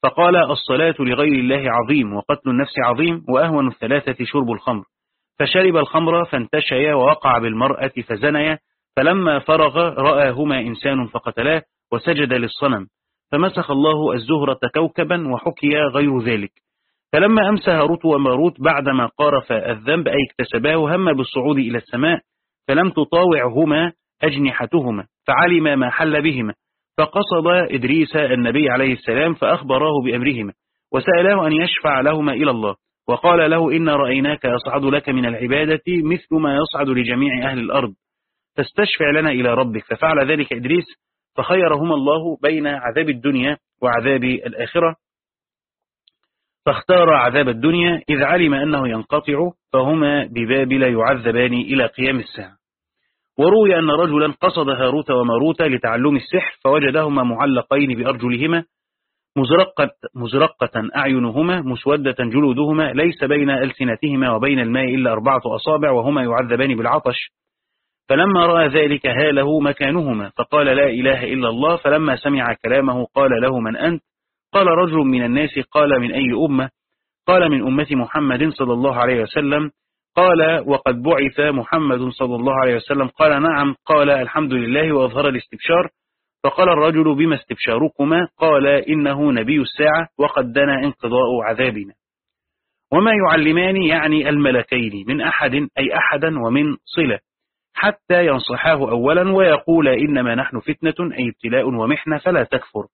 فقال الصلاة لغير الله عظيم وقتل النفس عظيم وأهون الثلاثة شرب الخمر. فشرب الخمر فانتشيا ووقع بالمرأة فزنيا فلما فرغ رآهما إنسان فقتلاه وسجد للصنم فمسخ الله الزهرة كوكبا وحكي غير ذلك. فلما أمسى هاروت وماروت بعدما قارف الذنب أي اكتسباه هم بالصعود إلى السماء فلم تطاوعهما أجنحتهما فعلم ما حل بهما. فقصد إدريس النبي عليه السلام فأخبراه بأمرهما وسأله أن يشفع لهما إلى الله. وقال له إن رأيناك يصعد لك من العبادة مثل ما يصعد لجميع أهل الأرض. فاستشفع لنا إلى ربك. ففعل ذلك إدريس فخيرهما الله بين عذاب الدنيا وعذاب الآخرة. فاختار عذاب الدنيا إذ علم أنه ينقطع فهما ببابل يعذبان إلى قيام الساعة. وروي أن رجلا قصد هاروت وماروت لتعلم السحر فوجدهما معلقين بأرجلهما مزرقة, مزرقة أعينهما مسودة جلودهما ليس بين ألسنتهما وبين الماء إلا أربعة أصابع وهما يعذبان بالعطش. فلما رأى ذلك هاله مكانهما فقال لا إله إلا الله. فلما سمع كلامه قال له من أنت؟ قال رجل من الناس قال من أي أمة؟ قال من أمة محمد صلى الله عليه وسلم. قال وقد بعث محمد صلى الله عليه وسلم. قال نعم. قال الحمد لله وأظهر الاستبشار. فقال الرجل بما استبشاركما؟ قال إنه نبي الساعة وقد دنا انقضاء عذابنا. وما يعلمان يعني الملكين من أحد أي أحدا ومن صلة حتى ينصحاه أولا ويقول إنما نحن فتنة أي ابتلاء ومحنة فلا تكفر.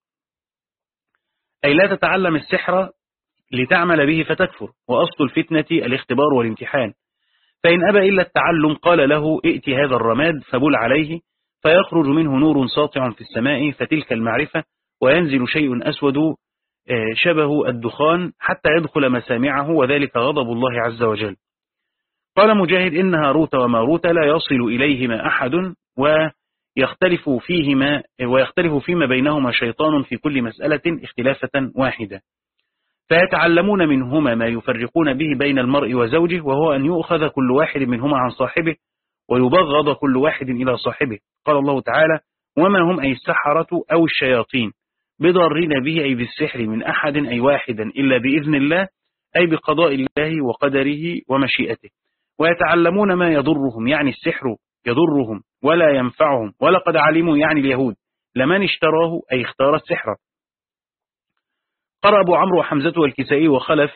أي لا تتعلم السحر لتعمل به فتكفر. وأصل الفتنة الاختبار والامتحان. فإن أبى إلا التعلم قال له ائت هذا الرماد فبل عليه. فيخرج منه نور ساطع في السماء فتلك المعرفة وينزل شيء أسود آه، شبه الدخان حتى يدخل مسامعه وذلك غضب الله عز وجل. قال مجاهد إن هاروت وماروت لا يصل إليهما أحد ويختلف فيهما ويختلف فيما بينهما شيطان في كل مسألة اختلافة واحدة. فيتعلمون منهما ما يفرقون به بين المرء وزوجه وهو أن يؤخذ كل واحد منهما عن صاحبه ويبغض كل واحد إلى صاحبه. قال الله تعالى وما هم أي السحرة أو الشياطين بضارين به أي بالسحر من أحد أي واحدا إلا بإذن الله أي بقضاء الله وقدره ومشيئته. ويتعلمون ما يضرهم يعني السحر يضرهم ولا ينفعهم. ولقد علموا يعني اليهود لمن اشتراه أي اختار السحر. قرأ أبو عمرو وحمزة والكسائي وخلف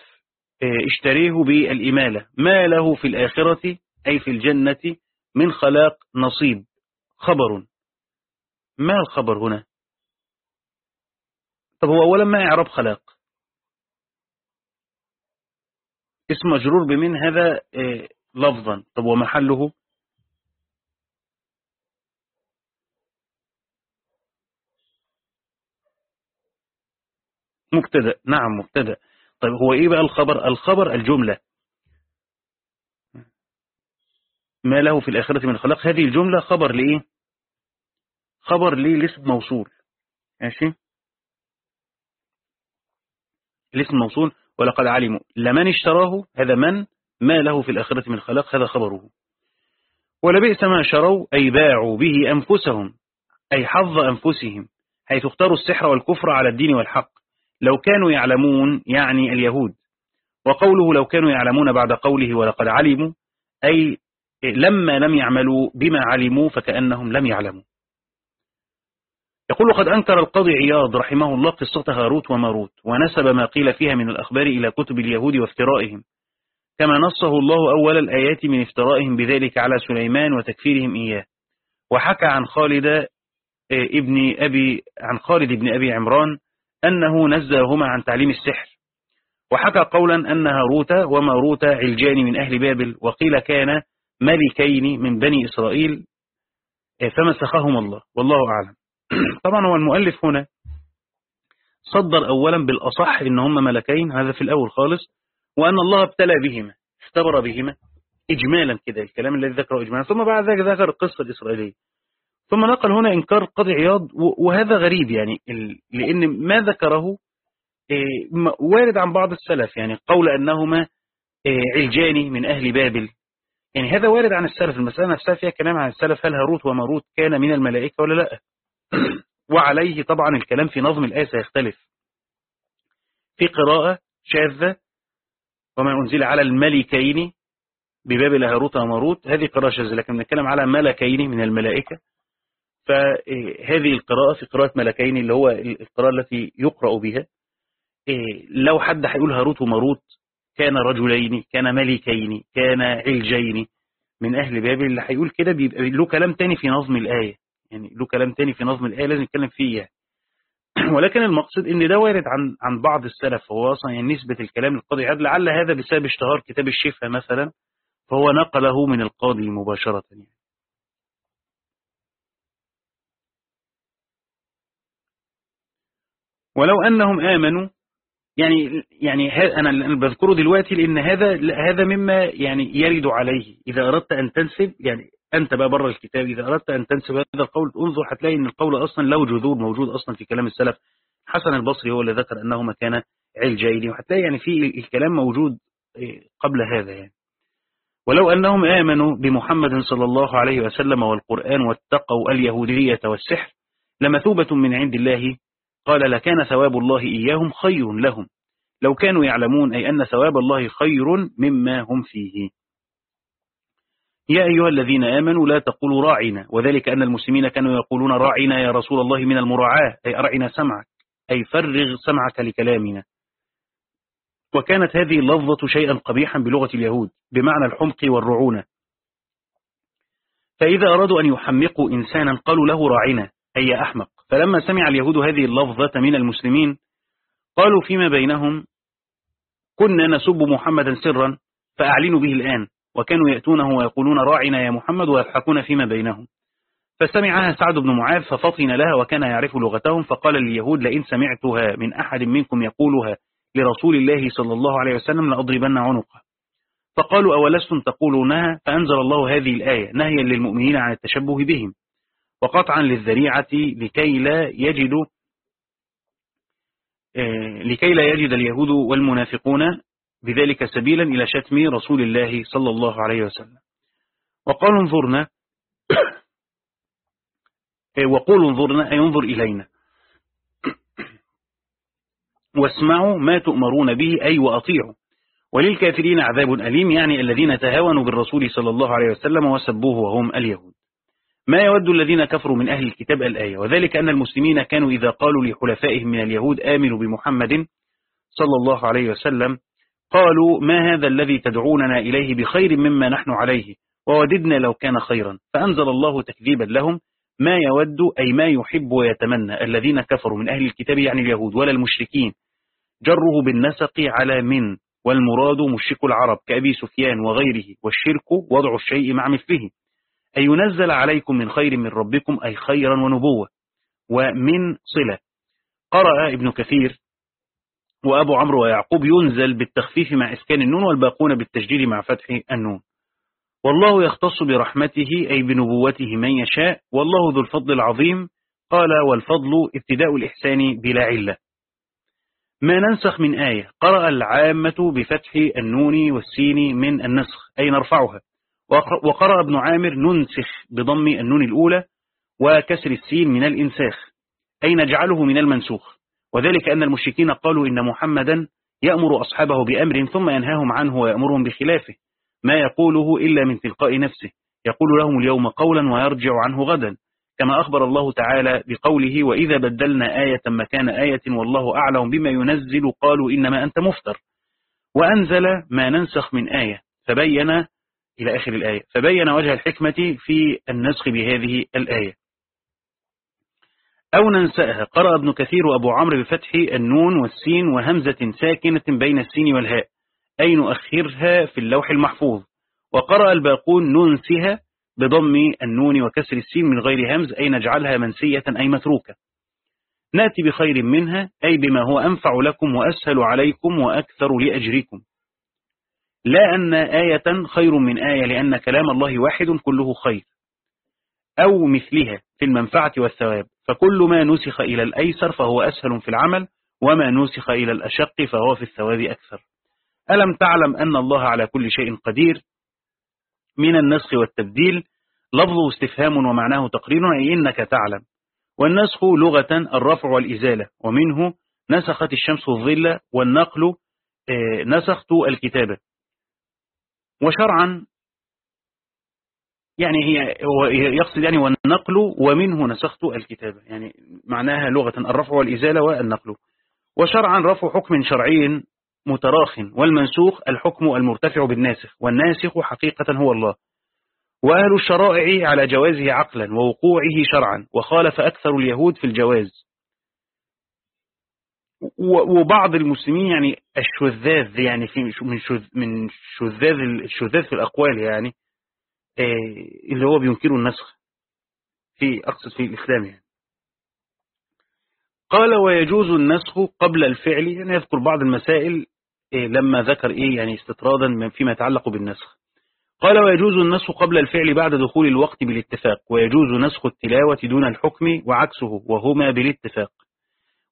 آه، اشتريه بالإمالة. ما له في الآخرة أي في الجنة من خلاق نصيب. خبر. ما الخبر هنا؟ طب هو أولا ما يعرب خلاق؟ اسم مجرور بمن هذا آه، لفظا. طب ومحله مبتدأ. نعم مبتدأ. طيب هو إيه بقى الخبر؟ الخبر الجملة. ما له في الآخرة من خلق هذه الجملة خبر لإيه؟ خبر ليه لاسم موصول. ماشي؟ الاسم موصول. ولقد علموا. لمن اشتراه؟ هذا من؟ ما له في الآخرة من خلق هذا خبره. ولبئس ما شروا أي باعوا به أنفسهم أي حظ أنفسهم حيث اختاروا السحر والكفر على الدين والحق. لو كانوا يعلمون يعني اليهود. وقوله لو كانوا يعلمون بعد قوله ولقد علموا أي لما لم يعملوا بما علموا فكأنهم لم يعلموا. يقول قد أنكر القاضي عياض رحمه الله قصة هاروت وماروت ونسب ما قيل فيها من الأخبار إلى كتب اليهود وافترائهم كما نصه الله أول الآيات من افترائهم بذلك على سليمان وتكفيرهم إياه. وحكى عن خالد آه، ابن أبي عن خالد ابن أبي عمران أنه نزههما عن تعليم السحر. وحكى قولا أن هاروت وماروت علجان من أهل بابل وقيل كان ملكين من بني إسرائيل آه، فمسخهم الله والله أعلم. طبعا هو المؤلف هنا صدر أولا بالأصح إن هم ملكين هذا في الأول خالص وأن الله ابتلى بهما اختبر بهما إجمالا كده الكلام الذي ذكره إجمالا ثم بعد ذلك ذكر القصة الإسرائيلية ثم نقل هنا إنكار قاضي عياض وهذا غريب يعني لأن ما ذكره إيه، وارد عن بعض السلف يعني قول أنهما إيه، علجاني من أهل بابل. يعني هذا وارد عن السلف المسألة نفسها فيها كلام عن السلف هل هاروت وماروت كان من الملائكة ولا لا؟ وعليه طبعا الكلام في نظم الآية سيختلف. في قراءة شاذة وما أنزل على الملكين ببابل هاروت وماروت هذه قراءة شاذة لكن نتكلم على ملكين من الملائكة. فهذه القراءة في قراءة ملكين اللي هو القراءة التي يقرأ بها لو حد هيقول هاروت وماروت كان رجلين كان ملكين كان علجين من أهل بابل اللي هيقول كده بيبقى له كلام تاني في نظم الآية يعني له كلام تاني في نظم الآية لازم نتكلم فيه يعني. ولكن المقصد إن ده وارد عن عن بعض السلف هو أصلا يعني نسبة الكلام للقاضي عاد لعل هذا بسبب اشتهار كتاب الشفاء مثلا فهو نقله من القاضي مباشرة يعني. ولو أنهم آمنوا يعني يعني أنا بذكره دلوقتي لأن هذا هذا مما يعني يرد عليه. إذا أردت أن تنسب يعني أنت بقى بره الكتاب إذا أردت أن تنسب هذا القول انظر هتلاقي أن القول أصلا له جذور موجود أصلا في كلام السلف. حسن البصري هو اللي ذكر أنهما كان علجين وهتلاقي يعني في الكلام موجود إيه، قبل هذا يعني. ولو أنهم آمنوا بمحمد صلى الله عليه وسلم والقرآن واتقوا اليهودية والسحر لمثوبة من عند الله قال لكان ثواب الله إياهم خير لهم. لو كانوا يعلمون أي أن ثواب الله خير مما هم فيه. يا أيها الذين آمنوا لا تقولوا راعنا وذلك أن المسلمين كانوا يقولون راعنا يا رسول الله من المراعاة أي أرعنا سمعك أي فرغ سمعك لكلامنا. وكانت هذه اللفظة شيئا قبيحا بلغة اليهود بمعنى الحمق والرعونة. فإذا أرادوا أن يحمقوا إنسانا قالوا له راعنا أي أحمق. فلما سمع اليهود هذه اللفظة من المسلمين قالوا فيما بينهم كنا نسب محمدا سرا فأعلنوا به الآن وكانوا يأتونه ويقولون راعنا يا محمد ويضحكون فيما بينهم. فسمعها سعد بن معاذ ففطن لها وكان يعرف لغتهم فقال لليهود لئن سمعتها من أحد منكم يقولها لرسول الله صلى الله عليه وسلم لأضربن عنقه. فقالوا أولستم تقولونها؟ فأنزل الله هذه الآية نهيا للمؤمنين عن التشبه بهم. وقطعا للذريعة لكي لا يجدوا آه، لكي لا يجد اليهود والمنافقون بذلك سبيلا إلى شتم رسول الله صلى الله عليه وسلم. وقالوا انظرنا آه، وقولوا انظرنا أي انظر إلينا. واسمعوا ما تؤمرون به أي وأطيعوا. وللكافرين عذاب أليم يعني الذين تهاونوا بالرسول صلى الله عليه وسلم وسبوه وهم اليهود. ما يود الذين كفروا من أهل الكتاب الآية؟ وذلك أن المسلمين كانوا إذا قالوا لحلفائهم من اليهود آمنوا بمحمد صلى الله عليه وسلم قالوا ما هذا الذي تدعوننا إليه بخير مما نحن عليه؟ ووددنا لو كان خيرا. فأنزل الله تكذيبا لهم ما يود أي ما يحب ويتمنى الذين كفروا من أهل الكتاب يعني اليهود ولا المشركين. جره بالنسق على من؟ والمراد مشرك العرب كأبي سفيان وغيره. والشرك وضع الشيء مع مثله. أي ينزل عليكم من خير من ربكم أي خيرا ونبوة. ومن صلة. قرأ ابن كثير وأبو عمرو ويعقوب ينزل بالتخفيف مع إسكان النون والباقون بالتشديد مع فتح النون. والله يختص برحمته أي بنبوته من يشاء. والله ذو الفضل العظيم. قال والفضل ابتداء الإحسان بلا علة. ما ننسخ من آية. قرأ العامة بفتح النون والسين من النسخ أي نرفعها. وقرأ ابن عامر ننسخ بضم النون الأولى وكسر السين من الإنساخ أي نجعله من المنسوخ. وذلك أن المشركين قالوا إن محمدا يأمر أصحابه بأمر ثم ينهاهم عنه ويأمرهم بخلافه ما يقوله إلا من تلقاء نفسه. يقول لهم اليوم قولا ويرجع عنه غدا. كما أخبر الله تعالى بقوله وإذا بدلنا آية مكان آية والله أعلم بما ينزل قالوا إنما أنت مفتر. وأنزل ما ننسخ من آية فبين إلى آخر الآية. فبين وجه الحكمة في النسخ بهذه الآية. أو ننسأها. قرأ ابن كثير وأبو عمرو بفتح النون والسين وهمزة ساكنة بين السين والهاء. أي نؤخرها في اللوح المحفوظ. وقرأ الباقون ننسها بضم النون وكسر السين من غير همز أي نجعلها منسية أي متروكة. نأتي بخير منها أي بما هو أنفع لكم وأسهل عليكم وأكثر لأجركم. لا أن آية خير من آية لأن كلام الله واحد كله خير. أو مثلها في المنفعة والثواب. فكل ما نسخ إلى الأيسر فهو أسهل في العمل وما نسخ إلى الأشق فهو في الثواب أكثر. ألم تعلم أن الله على كل شيء قدير؟ من النسخ والتبديل لفظه استفهام ومعناه تقرير أي إنك تعلم. والنسخ لغة الرفع والإزالة. ومنه نسخت الشمس الظل والنقل آه، نسخت الكتابة. وشرعا يعني هي يقصد يعني والنقل ومنه نسخت الكتابة يعني معناها لغة الرفع والإزالة والنقل. وشرعا رفع حكم شرعي متراخ والمنسوخ الحكم المرتفع بالناسخ. والناسخ حقيقة هو الله. وأهل الشرائع على جوازه عقلا ووقوعه شرعا وخالف أكثر اليهود في الجواز. وبعض المسلمين يعني الشذاذ يعني في من من شذاذ الشذاذ في الأقوال يعني آه، اللي هو بينكروا النسخ في أقصد في الإسلام يعني. قال ويجوز النسخ قبل الفعل يعني يذكر بعض المسائل إيه لما ذكر إيه يعني استطرادا فيما يتعلق بالنسخ. قال ويجوز النسخ قبل الفعل بعد دخول الوقت بالاتفاق ويجوز نسخ التلاوة دون الحكم وعكسه وهما بالاتفاق.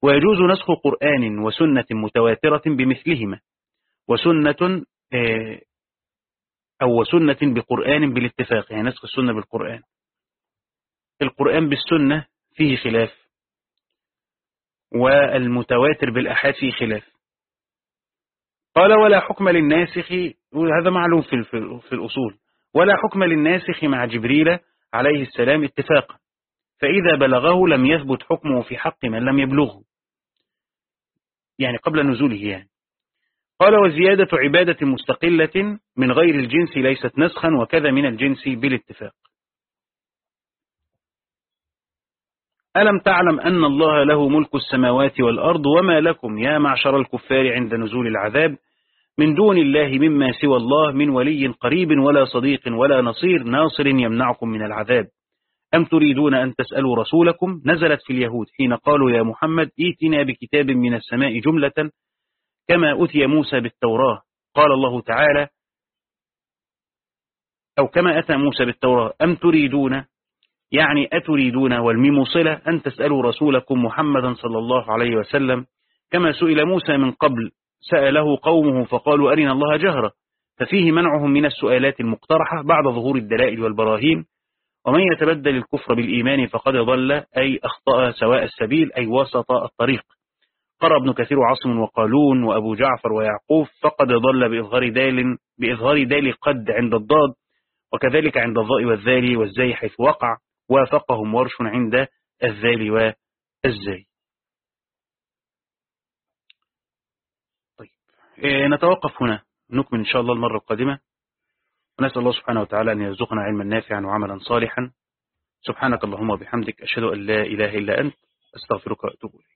ويجوز نسخ قرآن وسنة متواترة بمثلهما. وسنة إيه، أو وسنة بقرآن بالاتفاق يعني نسخ السنة بالقرآن. القرآن بالسنة فيه خلاف. والمتواتر بالأحاد فيه خلاف. قال ولا حكم للناسخ هذا معلوم في في الأصول. ولا حكم للناسخ مع جبريل عليه السلام اتفاقا. فإذا بلغه لم يثبت حكمه في حق من لم يبلغه. يعني قبل نزوله يعني. قال وزيادة عبادة مستقلة من غير الجنس ليست نسخا وكذا من الجنس بالاتفاق. ألم تعلم أن الله له ملك السماوات والأرض وما لكم يا معشر الكفار عند نزول العذاب من دون الله مما سوى الله من ولي قريب ولا صديق ولا نصير ناصر يمنعكم من العذاب. أم تريدون أن تسألوا رسولكم؟ نزلت في اليهود حين قالوا يا محمد ايتنا بكتاب من السماء جملة كما أتي موسى بالتوراة. قال الله تعالى أو كما أتى موسى بالتوراة أم تريدون يعني أتريدون والميم صلة أن تسألوا رسولكم محمدا صلى الله عليه وسلم؟ كما سئل موسى من قبل سأله قومه فقالوا أرنا الله جهرة. ففيه منعهم من السؤالات المقترحة بعد ظهور الدلائل والبراهين. ومن يتبدل الكفر بالإيمان فقد ضل أي أخطأ سواء السبيل أي وسط الطريق. قرأ ابن كثير وعاصم وقالون وأبو جعفر ويعقوب فقد ضل بإظهار دال, بإظهار دال قد عند الضاد وكذلك عند الضاء والذال والزاي حيث وقع وافقهم ورش عند الذال والزاي طيب إيه، نتوقف هنا. نكمل إن شاء الله المرة القادمة. ونسأل الله سبحانه وتعالى أن يرزقنا علما نافعا وعملا صالحا. سبحانك اللهم وبحمدك أشهد أن لا إله إلا أنت أستغفرك وأتوب إليك.